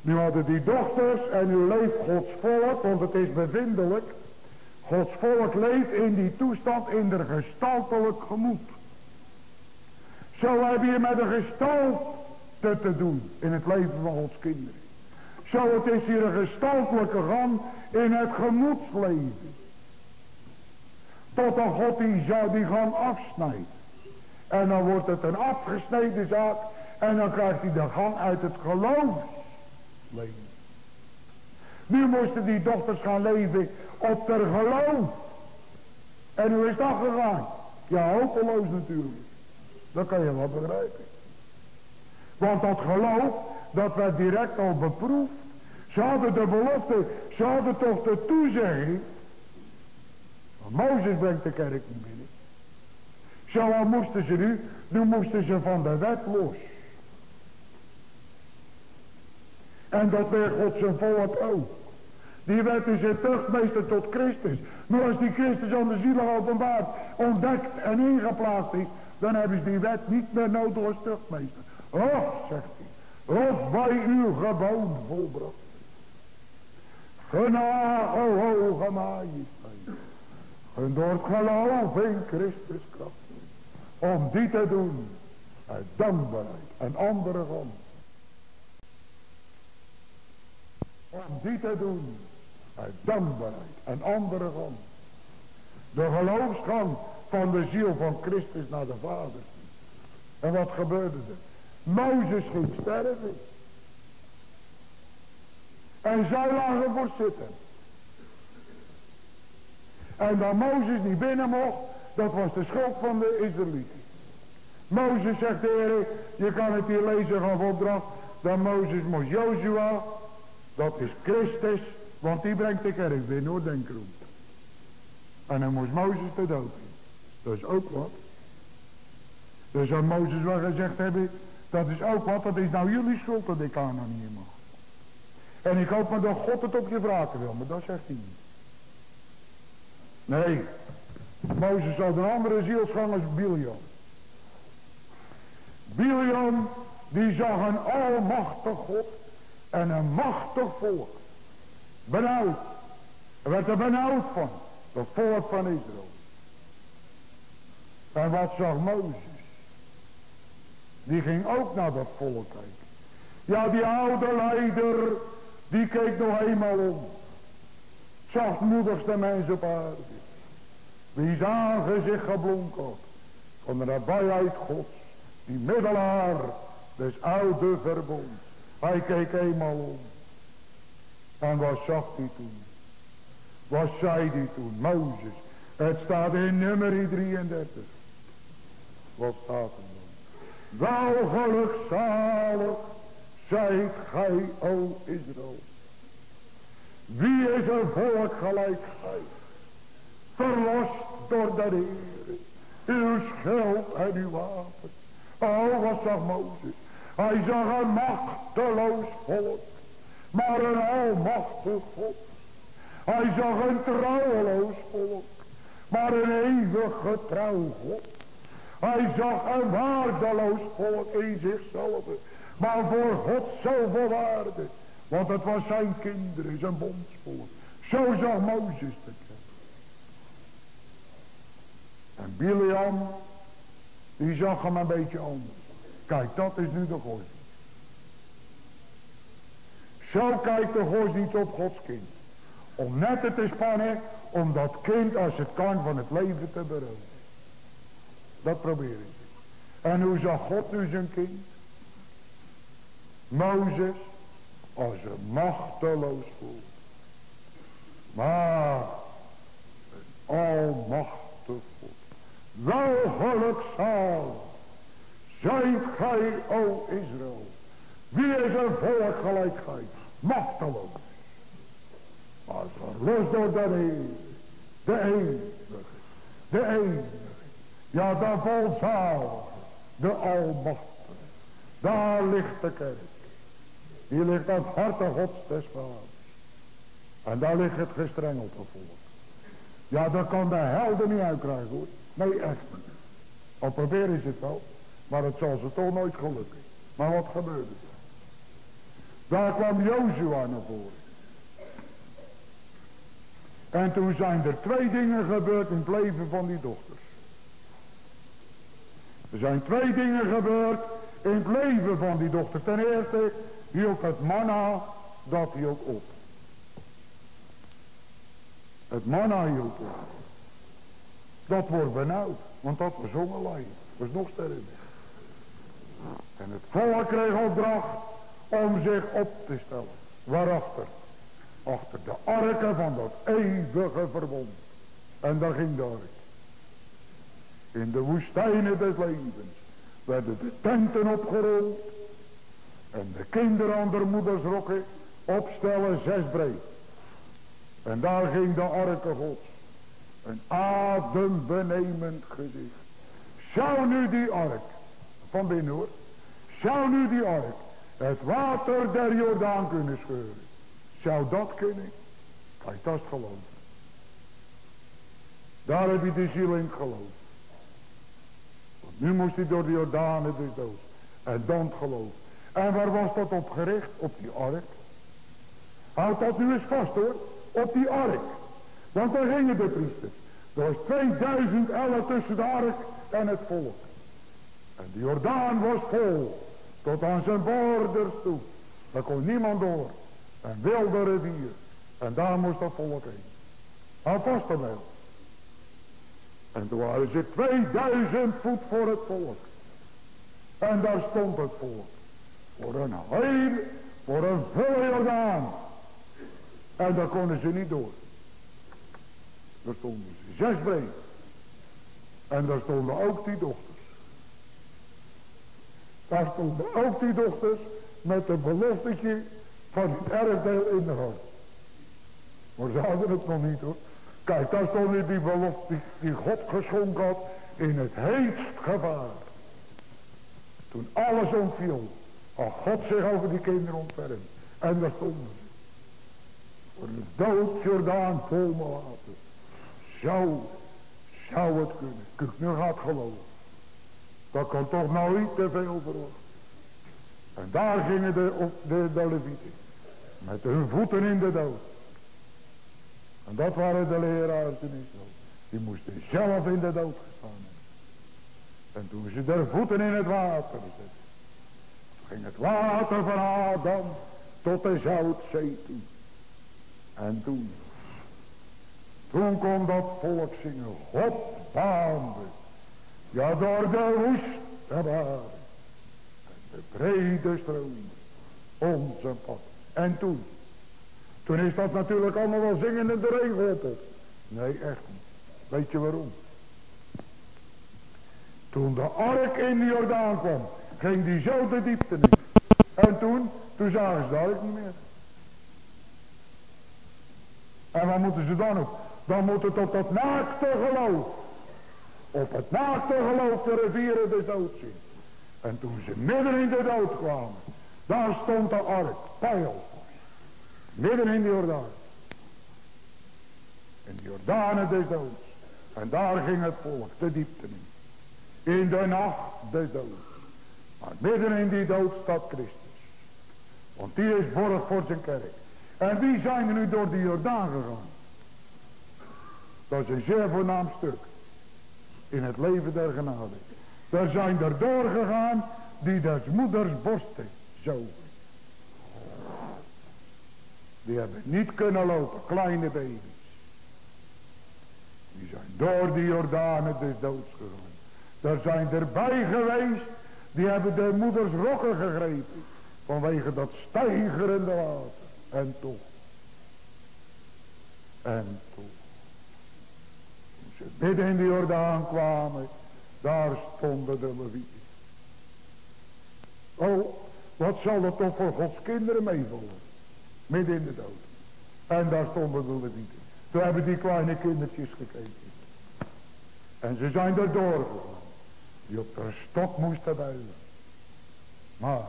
Nu hadden die dochters en nu leeft Gods volk, want het is bevindelijk. Gods volk leeft in die toestand in de gestaltelijk gemoed. Zo heb je met een gestalte te doen in het leven van Gods kinderen. Zo het is hier een gestaltelijke gang in het gemoedsleven. Tot een God die zou die gaan afsnijden. En dan wordt het een afgesneden zaak. En dan krijgt hij de gang uit het geloofsleven. Nu moesten die dochters gaan leven op ter geloof. En hoe is dat gegaan? Ja, hopeloos natuurlijk. Dat kan je wel begrijpen. Want dat geloof, dat werd direct al beproefd. Ze hadden de belofte, ze hadden toch de toezegging Mozes brengt de kerk niet binnen. Zo moesten ze nu, nu moesten ze van de wet los. En dat werd God zijn volk ook. Die wet is een tuchtmeester tot Christus. Maar als die Christus aan de zielen openbaard, ontdekt en ingeplaatst is, dan hebben ze die wet niet meer nodig als tuchtmeester. Och, zegt of bij uw gewoon volbracht. Genade, o hoge majesteit. En door geloof in Christus kracht. Om die te doen. Uit dankbaarheid en andere grond. Om die te doen. Uit dankbaarheid en andere grond. De geloofsgang van de ziel van Christus naar de Vader. En wat gebeurde er? Mozes ging sterven. En zij lagen voor zitten. En dat Mozes niet binnen mocht, dat was de schuld van de Israëlieten. Mozes zegt de Heer, je kan het hier lezen van opdracht, dat Mozes moest Joshua, dat is Christus, want die brengt de kerk binnen hoor, denk erom. En dan moest Mozes te dood. Dat is ook wat. Dus zou Mozes wel gezegd hebben, Dat is ook wat, dat is nou jullie schuld dat ik aan niet mag. En ik hoop maar dat God het op je wraken wil, maar dat zegt hij niet. Nee, Mozes had een andere zielsgang als Biliam. Biliam, die zag een almachtig God en een machtig volk. Benauwd. Er werd er benauwd van. Het volk van Israël. En wat zag Mozes? Die ging ook naar dat volk kijken. Ja, die oude leider, die keek nog eenmaal om. Zachtmoedigste mens op aarde. Wie zijn aangezicht geblonken. Van de nabijheid gods. Die middelaar des oude verbond. Hij keek eenmaal om. En wat zag hij toen? Wat zei hij toen? Mozes. Het staat in nummer 33. Wat staat er? Wel gelukzalig zijt gij, o Israël. Wie is een volk gelijk gij? Verlost door de Heer. Uw schild en uw wapen. Oh, wat zag Mozes? Hij zag een machteloos volk. Maar een almachtig God. Hij zag een trouweloos volk. Maar een eeuwig getrouw God. Hij zag een waardeloos volk in zichzelf. Maar voor God zoveel waarde. Want het was zijn kinderen, zijn bondsvolk. Zo zag Mozes het. En Biliam, die zag hem een beetje anders. Kijk, dat is nu de godsdienst. Zo kijkt de godsdienst op Gods kind. Om net te spannen, om dat kind als het kan van het leven te beroven. Dat probeer ik. En hoe zag God nu zijn kind? Mozes als een machteloos volk. Maar een almachtig volk. Wel gelukzaal. Zijt gij, o Israël. Wie is een volk gelijk gij? Machteloos. Maar verlost door de Heer. De enige. De. Ja, de volzaal. De almachtige. Daar ligt de kerk. Hier ligt het harte gods des. En daar ligt het gestrengelde volk. Ja, daar kan de helden niet uitkrijgen hoor. Nee, echt niet. Al proberen ze het wel. Maar het zal ze toch nooit gelukken. Maar wat gebeurde er? Daar kwam Jozua naar voren. En toen zijn er twee dingen gebeurd in het leven van die dochters. Er zijn twee dingen gebeurd in het leven van die dochters. Ten eerste hield het manna, dat hield op. Het manna hield op. Dat wordt benauwd, want dat was hongerlijden. Dat was nog sterker. En het volk kreeg opdracht om zich op te stellen. Waarachter? Achter de arken van dat eeuwige verbond. En daar ging de. In de woestijnen des levens werden de tenten opgerold. En de kinderen aan de moedersrokken opstellen zes breed. En daar ging de arken gods. Een adembenemend gezicht. Zou nu die ark. Van binnen hoor. Zou nu die ark. Het water der Jordaan kunnen scheuren. Zou dat kunnen? Kijk, dat is geloof. Daar heb je de ziel in geloof. Nu moest hij door de Jordanen dus dood. En dan geloof. En waar was dat op gericht? Op die ark. Houd dat nu eens vast hoor. Op die ark. Want daar gingen de priesters. Er was 2000 ellen tussen de ark en het volk. En de Jordaan was vol. Tot aan zijn borders toe. Daar kon niemand door. Een wilde rivier. En daar moest dat volk heen. Hou vast ermee. En toen waren ze 2000 voet voor het volk. En daar stond het volk. Voor een hele, voor een volle Jordaan. En daar konden ze niet door. Daar stonden ze zes breed. En daar stonden ook die dochters. Daar stonden ook die dochters met een beloftetje van het erfdeel in de hand. Maar ze hadden het nog niet hoor. Kijk, daar stond die belofte die God geschonken had in het heetst gevaar. Toen alles omviel. Al God zich over die kinderen ontfermde. En daar stonden ze. Voor de dood Jordaan vol water. Zou, zou het kunnen. Kijk, nu gaat geloven. Dat kan toch nooit te veel verwachten. En daar gingen de, de, de Levieten. Met hun voeten in de dood. En dat waren de leraars in Israël. Die moesten zelf in de dood gestaan En toen ze de voeten in het water zetten. Ging het water van Adam tot de Zoutzee toe. En toen. Toen kon dat volk zingen. God baande. Ja door de woeste waren. En de brede stroom. Onze pad. En toen. Toen is dat natuurlijk allemaal wel zingen in de regen Nee, echt niet. Weet je waarom? Toen de ark in de Jordaan kwam, ging die zo de diepte in. En toen, toen zagen ze de ark niet meer. En wat moeten ze dan op? Dan moet het op dat naakte geloof. Op het naakte geloof de rivieren de dood zien. En toen ze midden in de dood kwamen, daar stond de ark, pijl. Midden in de Jordaan. In de Jordanen des doods. En daar ging het volk de diepte in. In de nacht des doods. Maar midden in die dood staat Christus. Want die is borg voor zijn kerk. En wie zijn er nu door die Jordaan gegaan? Dat is een zeer voornaam stuk. In het leven der genade. Er zijn er doorgegaan die des moeders borsten zo die hebben niet kunnen lopen, kleine baby's. Die zijn door die Jordanen des doods gegaan. Daar zijn erbij geweest, die hebben de moeders rokken gegrepen. Vanwege dat stijgerende water. En toch. En toch. Toen ze midden in de Jordaan kwamen, daar stonden de levieten. Oh, wat zal er toch voor Gods kinderen meevallen? Midden in de dood. En daar stonden de levieten. Toen hebben die kleine kindertjes gekeken. En ze zijn er doorgegaan. Die op de stok moesten buigen. Maar.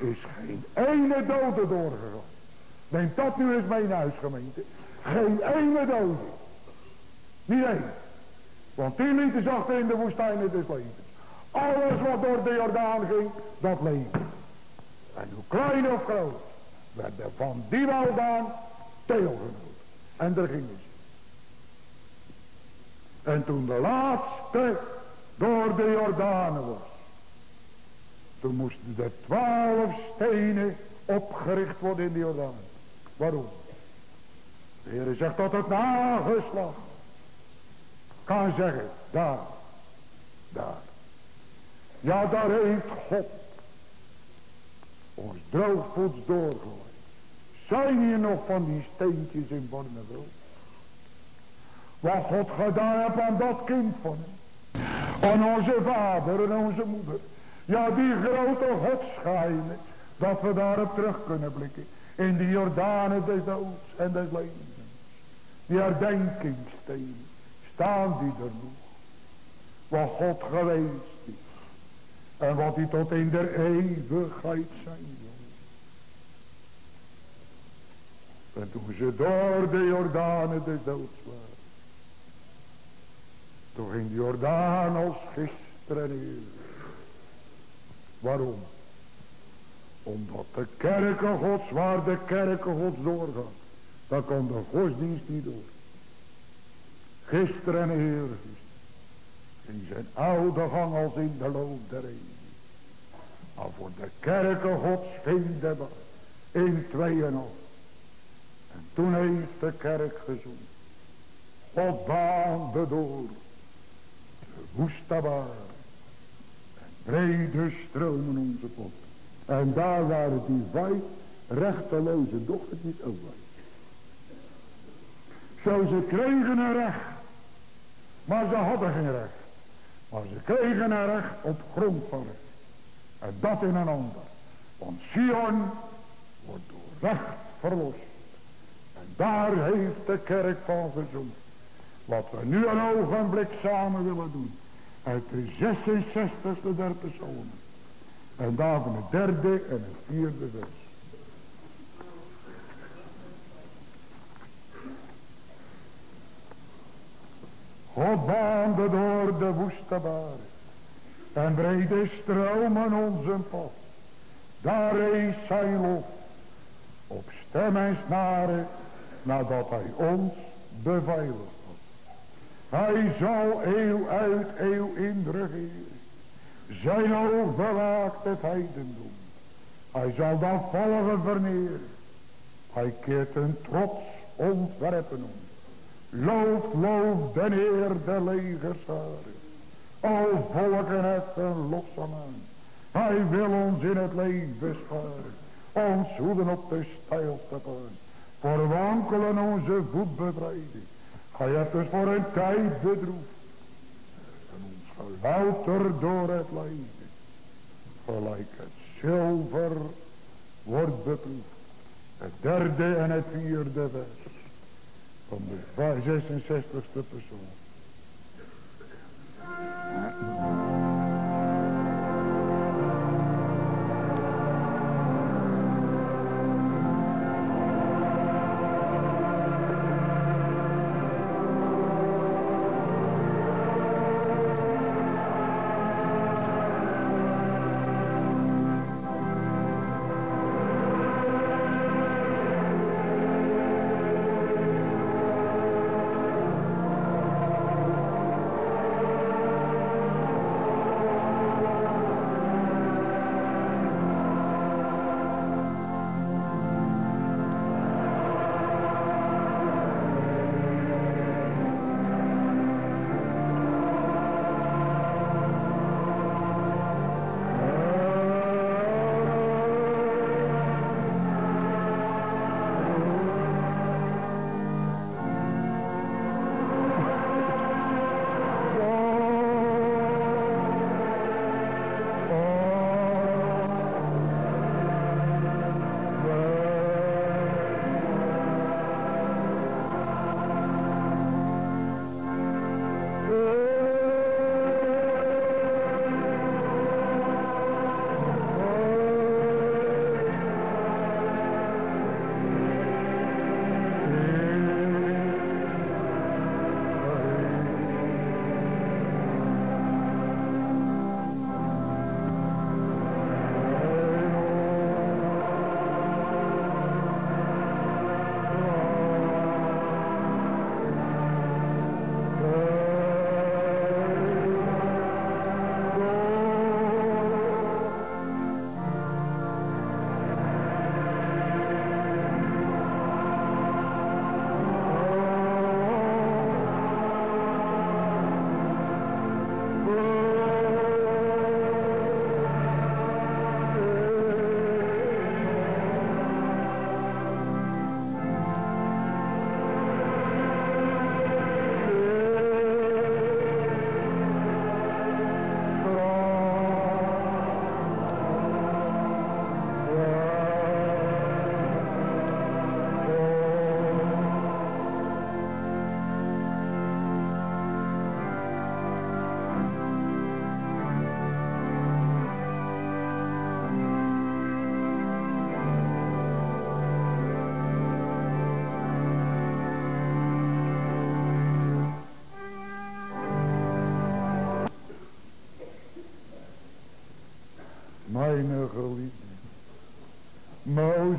Er is geen ene dode doorgegaan. Neem dat nu eens mee naar huis gemeente. Geen ene dode. Niet één. Want die lieten zachten in de woestijnen des levens. Alles wat door de Jordaan ging, dat leefde. En hoe klein of groot, werden van die woudaan deelgenomen. En daar gingen ze. En toen de laatste door de Jordanen was. Toen moesten de twaalf stenen opgericht worden in de Jordaan. Waarom? De Heer zegt dat het nageslag kan zeggen, daar, daar. Ja, daar heeft God ons droogvoets doorgooien. Zijn hier nog van die steentjes in Borneveld? Wat God gedaan heeft aan dat kind van hem. Aan onze vader en onze moeder. Ja, die grote godschijnen. Dat we daarop terug kunnen blikken. In de Jordanen des doods en des levens. Die herdenkingsstenen. Staan die er nog. Wat God geweest en wat hij tot in der eeuwigheid zijn wil. En toen ze door de Jordanen des doods waren. Toen ging de Jordaan als gisteren en Waarom? Omdat de kerken gods, waar de kerken gods doorgaan. Dan kan de godsdienst niet door. Gisteren en in zijn oude gang als in de loop der eeuw. Maar voor de kerken gods vinden we in tweeën op. En toen heeft de kerk gezongen. God door de baren. En brede stromen onze pot. En daar waren die vijf rechteloze dochtertjes ook bij. Zo ze kregen een recht. Maar ze hadden geen recht. Maar ze kregen een recht op grond van recht. En dat in een ander. Want Sion wordt door recht verlost. Daar heeft de kerk van gezond. Wat we nu een ogenblik samen willen doen. Uit de 66ste der psalmen. En daarvan het derde en het vierde vers. God baande door de woeste baren. En brede stromen onze pad. Daar is zijn lof. Op stem en snaren. Nadat hij ons beveiligd had. Hij zal eeuw uit eeuw in regeren. Zijn oog bewaakt het heidendom. Hij zal dan volgen verneren. Hij keert een trots ontwerpen om. Loof, loof den Heer de legerscharen. O volken lossen aan. Hij wil ons in het leven sparen. Ons hoeden op de steilste pijn. Voor wankelen onze voet bevrijden. Gij hebt dus voor een tijd bedroefd. En ons gelouter door het lijden. Gelijk het zilver wordt beproefd. Het derde en het vierde vers van de 66ste persoon.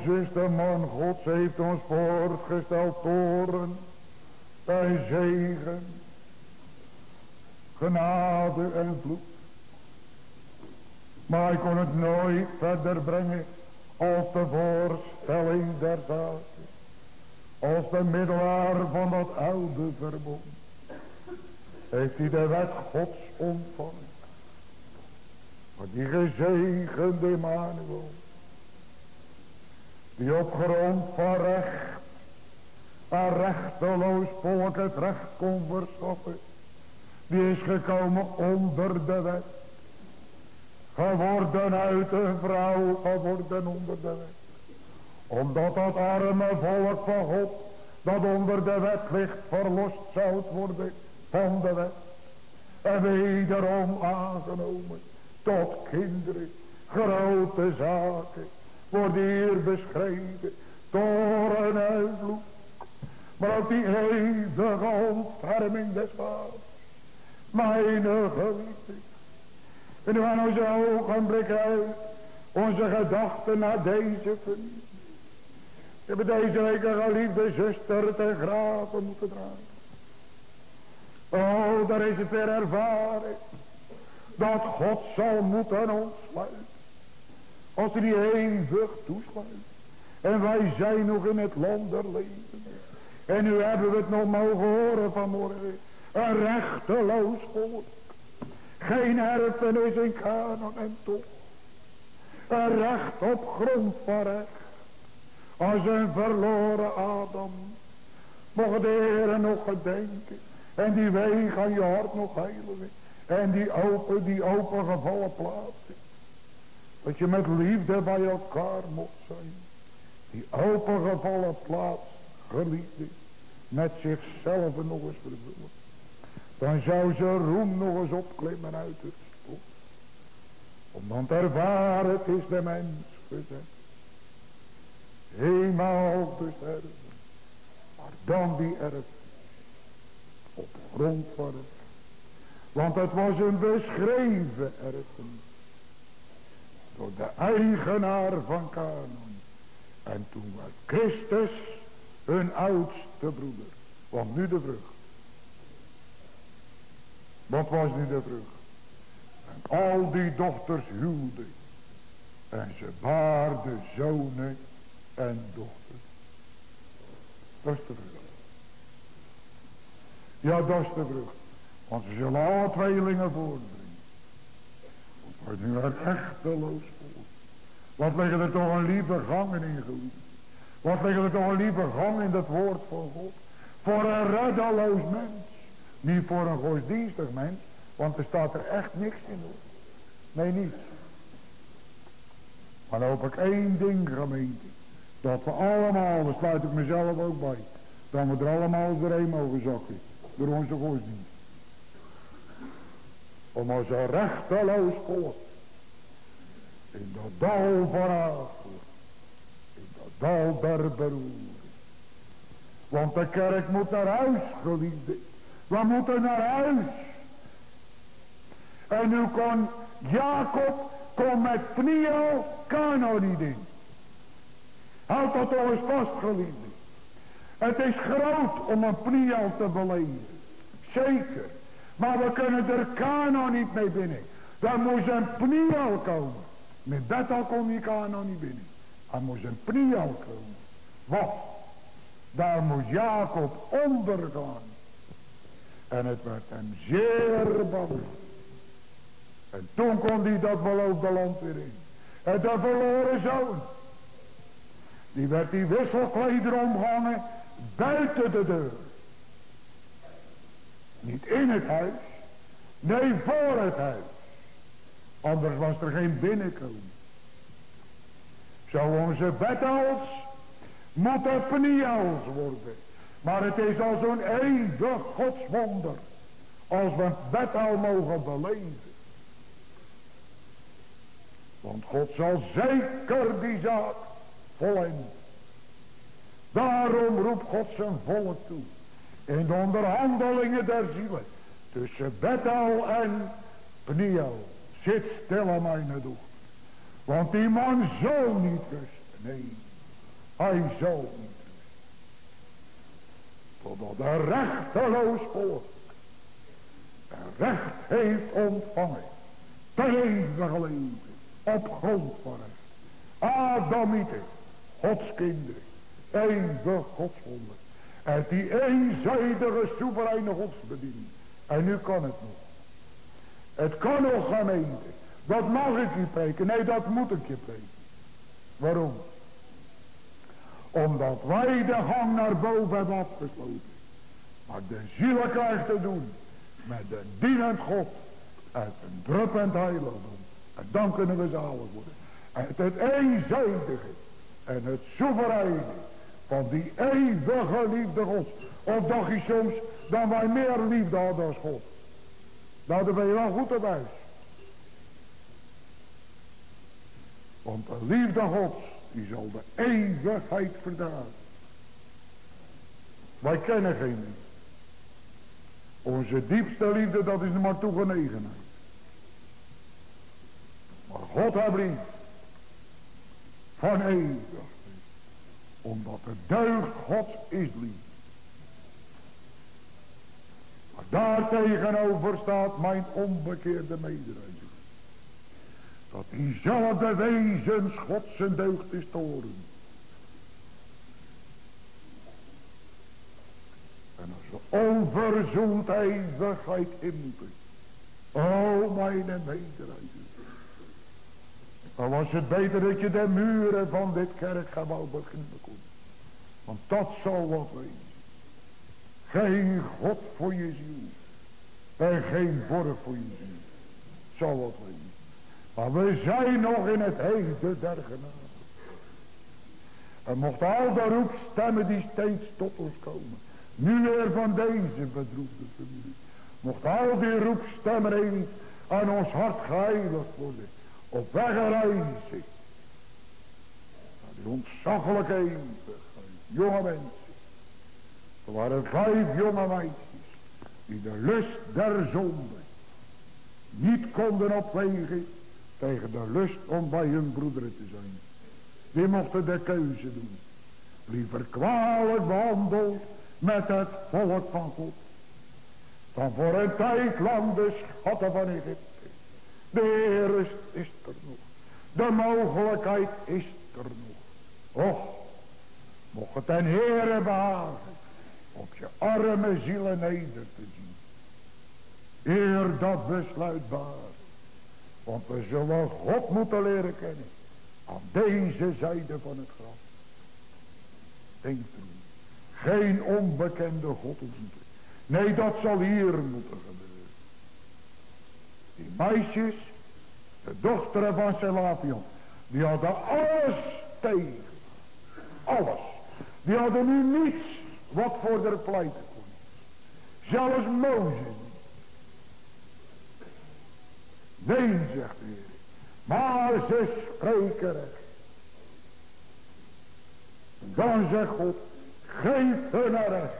De man Gods, heeft ons voorgesteld toren, bij zegen, genade en vloed. Maar hij kon het nooit verder brengen als de voorstelling der zaken. Als de middelaar van dat oude verbond. Heeft hij de wet gods ontvangen. Maar die gezegende Emmanuel die op grond van recht aan rechteloos volk het recht kon verschaffen. Die is gekomen onder de wet. Geworden uit een vrouw, geworden onder de wet. Omdat dat arme volk van God, dat onder de wet ligt, verlost zou worden van de wet. En wederom aangenomen tot kinderen. Grote zaken worden hier beschreven. Toren en vloek. Maar ook die eeuwige ontferming des vaders. Mijn geliefde. En nu gaan onze ogenblik uit. Onze gedachten naar deze familie. We hebben deze week een geliefde zuster ten graven moeten dragen. Oh, daar is het weer ervaren. Dat God zal moeten ontsluiten. Als hij die eeuwig toesluit. En wij zijn nog in het land der leven. En nu hebben we het nog mogen horen vanmorgen. Een rechteloos volk. Geen erfenis in kanon en toch. Een recht op grond van recht. Als een verloren Adam. Mogen de Heer nog gedenken. En die wegen aan je hart nog heilen. En die open, die open gevallen plaatsen. Dat je met liefde bij elkaar mocht zijn. Die open gevallen plaats, geliefde, met zichzelf nog eens vervullen. Dan zou ze roem nog eens opklimmen uit het stof. Om dan te ervaren, het is de mens gezet. Eenmaal te sterven. Maar dan die erf. Op grond van het. Want het was een beschreven erfenis. Door de eigenaar van Kanon. En toen werd Christus hun oudste broeder. Want nu de vrucht. Wat was nu de vrucht? En al die dochters huwden. En ze baarden zonen en dochters. Dat is de vrucht. Ja, dat is de vrucht. Want ze zullen alle tweelingen voortbrengen. Wordt nu een echteloos volk. Wat liggen er toch een lieve gangen in geliefd. Wat liggen er toch een lieve gang in dat woord van God. Voor een reddeloos mens. Niet voor een godsdienstig mens. Want er staat er echt niks in hoor. Nee, niet. Maar dan hoop ik één ding gemeente. Dat we allemaal, daar sluit ik mezelf ook bij. Dat we er allemaal doorheen mogen zakken. Door onze godsdienst. Om als een rechteloos volk. In dat dal van In dat dal der. Want de kerk moet naar huis, geliefde. We moeten naar huis. En nu kon Jacob kon met Pnio Kano niet in. Houd dat toch eens vast, geliefde. Het is groot om een Pnio te beleven. Zeker. Maar we kunnen er Kano niet mee binnen. Daar moest een Pnio komen. Met Bethel kon die Kano niet binnen. Er moest een Pnio komen. Wat? Daar moest Jacob ondergaan. En het werd hem zeer bang. En toen kon hij dat beloofde land weer in. En de verloren zoon. Die werd die wisselkleder omhangen buiten de deur. Niet in het huis. Nee, voor het huis. Anders was er geen binnenkomen. Zo onze beddels moeten pniels worden. Maar het is al zo'n eeuwig godswonder. Als we het mogen beleven. Want God zal zeker die zaak vollen. Daarom roept God zijn volk toe. In de onderhandelingen der zielen. Tussen Bethel en Pniel. Zit stil aan mijn dochter. Want die man zal niet rusten. Nee. Hij zal niet Totdat een rechteloos volk. Een recht heeft ontvangen. Ter eeuwige leven. Op grond van recht. Adamieten. Gods kinderen. Eeuwig godswonder. En die eenzijdige soevereine godsbediening. En nu kan het nog. Het kan nog gemeente. Dat mag ik je preken. Nee, dat moet ik je preken. Waarom? Omdat wij de gang naar boven hebben afgesloten. Maar de ziel krijgt te doen. Met de dienend God. Uit een druppend heiligdom. En dan kunnen we zalig worden. Uit het eenzijdige. En het soevereine. Van die eeuwige liefde gods. Of dacht je soms. Dan wij meer liefde hadden als God. Nou, dan ben je wel goed op huis. Want de liefde gods, die zal de eeuwigheid verdragen. Wij kennen geen liefde. Onze diepste liefde, dat is maar toegenegenheid. Maar God lief. Van eeuwig. Omdat de deugd gods is lief. Maar daar tegenover staat mijn onbekeerde medereiziger. Dat diezelfde wezens gods zijn deugd is te horen. En als we onverzoend eeuwigheid in moeten. O mijn medereiziger. Dan was het beter dat je de muren van dit kerkgebouw beginnen kon. Want dat zal wat wezen. Geen God voor je ziel. En geen borg voor je ziel. Zal wat wezen. Maar we zijn nog in het heden der. En mocht al de roepstemmen die steeds tot ons komen. Nu weer van deze bedroefde familie. Mocht al die roepstemmen eens aan ons hart geheiligd worden. Op weg reizen. Naar die ontzaglijke eeuwigheid. Jonge mensen. Er waren vijf jonge meisjes. Die de lust der zonde. Niet konden opwegen. Tegen de lust om bij hun broederen te zijn. Die mochten de keuze doen. Liever kwalijk behandeld met het volk van God. Dan voor een tijd lang de schatten van Egypte. De rust is er nog. De mogelijkheid is er nog. Och, mocht het ten Heere behagen op je arme zielen neder te zien. Eer dat besluitbaar. Want we zullen God moeten leren kennen. Aan deze zijde van het graf. Denk erom. Geen onbekende God ontmoeten. Nee, dat zal hier moeten gebeuren. Die meisjes, de dochteren van Selapion, die hadden alles tegen. Alles. Die hadden nu niets wat voor de pleiten kon. Zelfs Mozes Nee, zegt de Heer. Maar ze spreken recht. Dan zegt God, geef hun recht.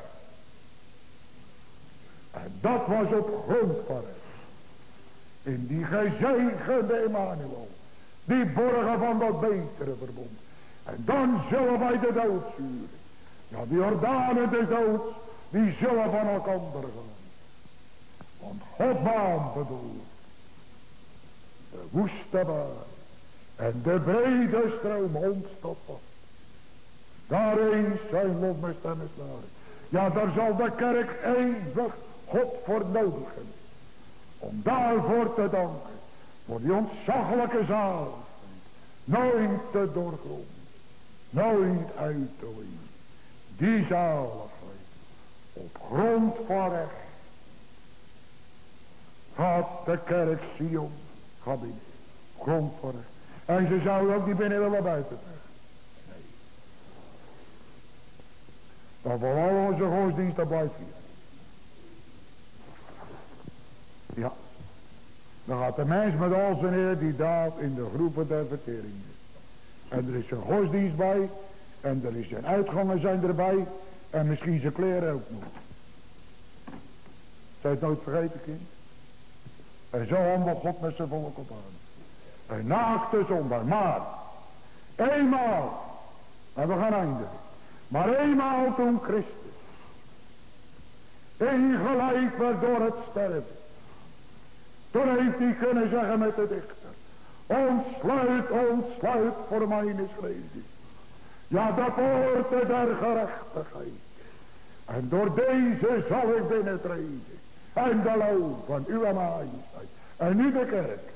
En dat was op grond van. In die gezegende Emmanuel. Die borgen van dat betere verbond. En dan zullen wij de dood zuren. Ja, die organen des doods, die zullen van elkaar gaan. Want God bedoelt. De woeste baan. En de brede stroom ontstoppen. Eens zijn lof met stemmen Ja, daar zal de kerk eeuwig God voor nodig hebben. Om daarvoor te danken. Voor die ontzaglijke zaal. Nooit te doorgronden. Nooit uit te leven. Die zaligheid. Op grond van recht. Gaat de kerk Sion. Gaat. Grond van recht. En ze zouden ook niet binnen willen buiten. Nee. Dan vooral onze godsdienst, dat blijft hier. Ja. Dan gaat de mens met al zijn eer die daalt in de groepen der vertering. En er is een godsdienst bij. En er is zijn uitgangen zijn erbij. En misschien zijn kleren ook nog. Je het nooit vergeten kind? En zo handelt God met zijn volk op aan. Een naakte zondaar. Maar. Eenmaal. En we gaan eindigen. Maar eenmaal toen Christus. Ingeleid werd door het sterven. Toen heeft hij kunnen zeggen met de dichter. Ontsluit, ontsluit voor mijn schreden. Ja, de poorten der gerechtigheid. En door deze zal ik binnentreden. En de loon van uw majesteit. En nu de kerk.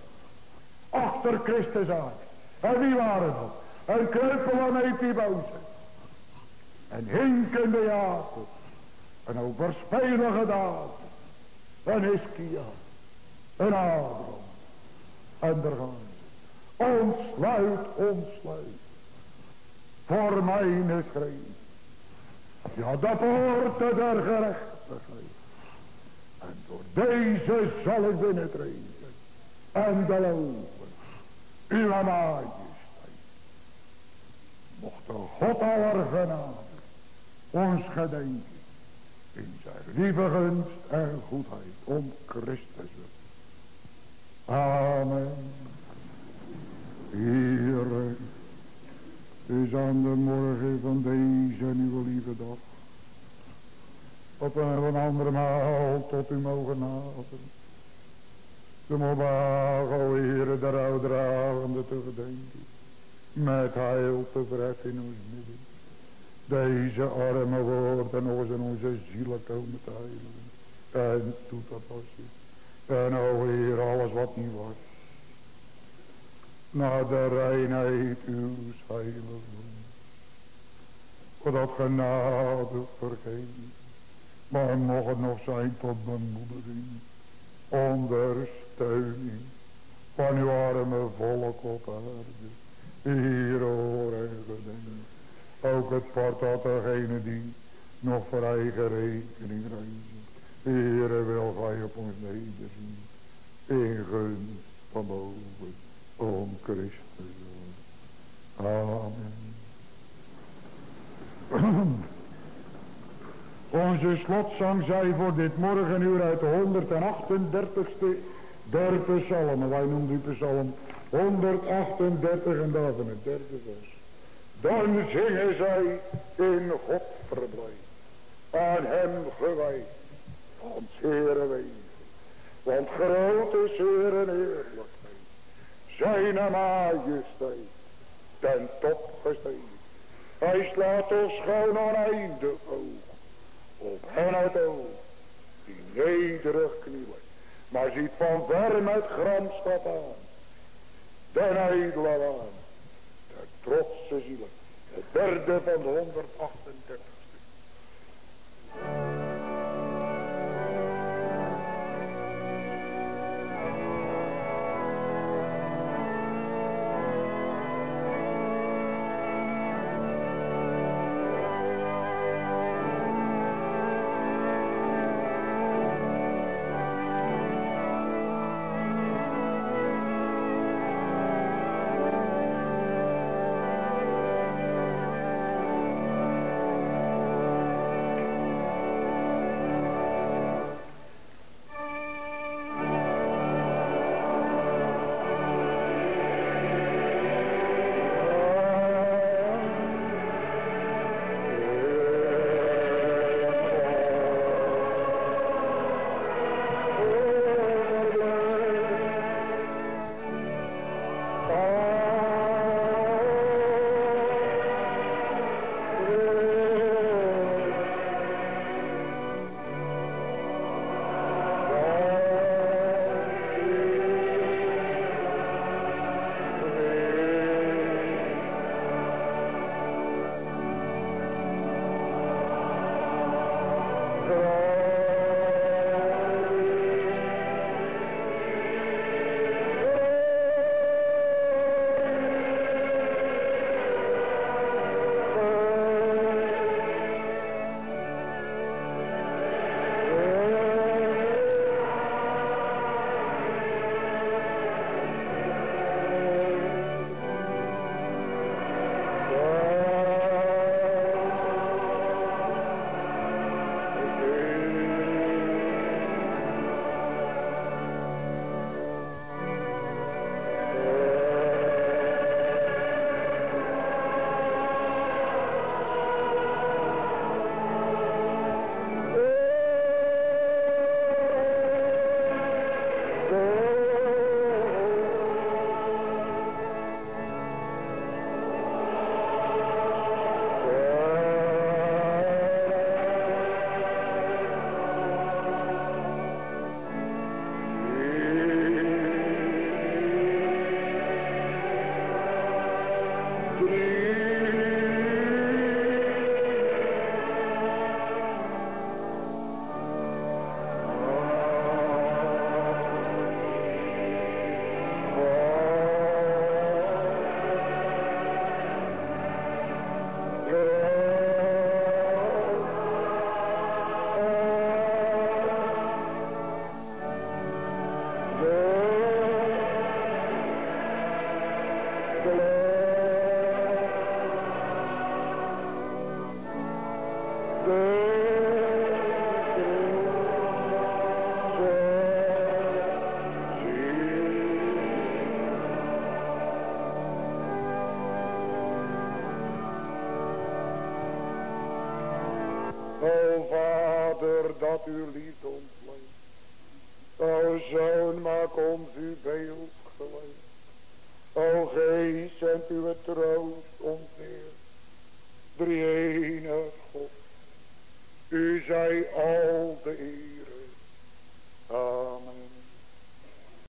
Achter Christus aan. En wie waren dat? Een kreupel en Epibose. En hinkende Jacob. Een overspelige daad. Een Ischia. Een Abraham. En daar gaan ze. Ontsluit, ontsluit. Voor mijn schreef. Ja, dat poorten der gerechtigheid. En door deze zal ik binnentreden. En de loven. Uw majesteit. Mocht de God aller genade ons gedenken in zijn lieve gunst en goedheid om Christus. Amen. Hier is aan de morgen van deze nieuwe lieve dag. Op een andere maal tot u mogen naderen. De mogen, o Heere, de rouwdragende te gedenken. Met heil te verheffen in ons midden. Deze arme woorden nog eens in onze zielen komen te heilen. En toe te passen. En o Heer, alles wat niet was. Naar de reinheid uw heiligdom. Voor dat genade vergeven. Maar mocht het nog zijn tot bemoediging. Ondersteuning. Van uw arme volk op aarde. Hier hoor en. Ook het part dat degene die nog voor eigen rekening reizen. Heere wil gij op ons nederzien. In gunst van boven. Om Christus. Amen. Onze slotzang zij voor dit morgenuur uit de 138ste der psalmen. Wij noemen die psalm 138 en daarvan het derde vers. Dan zingen zij in God verblijd. Aan hem gewijd. Van zere wezen. Want groot is Heer en eerlijkheid. Zijn majesteit. Ten top gestegen. Hij slaat ons schoon oneindig oog. Op hen uit oog. Die nederig knielen. Maar ziet van ver met gramschap aan. Den edele aan trotse zielen. Het derde van de 138ste.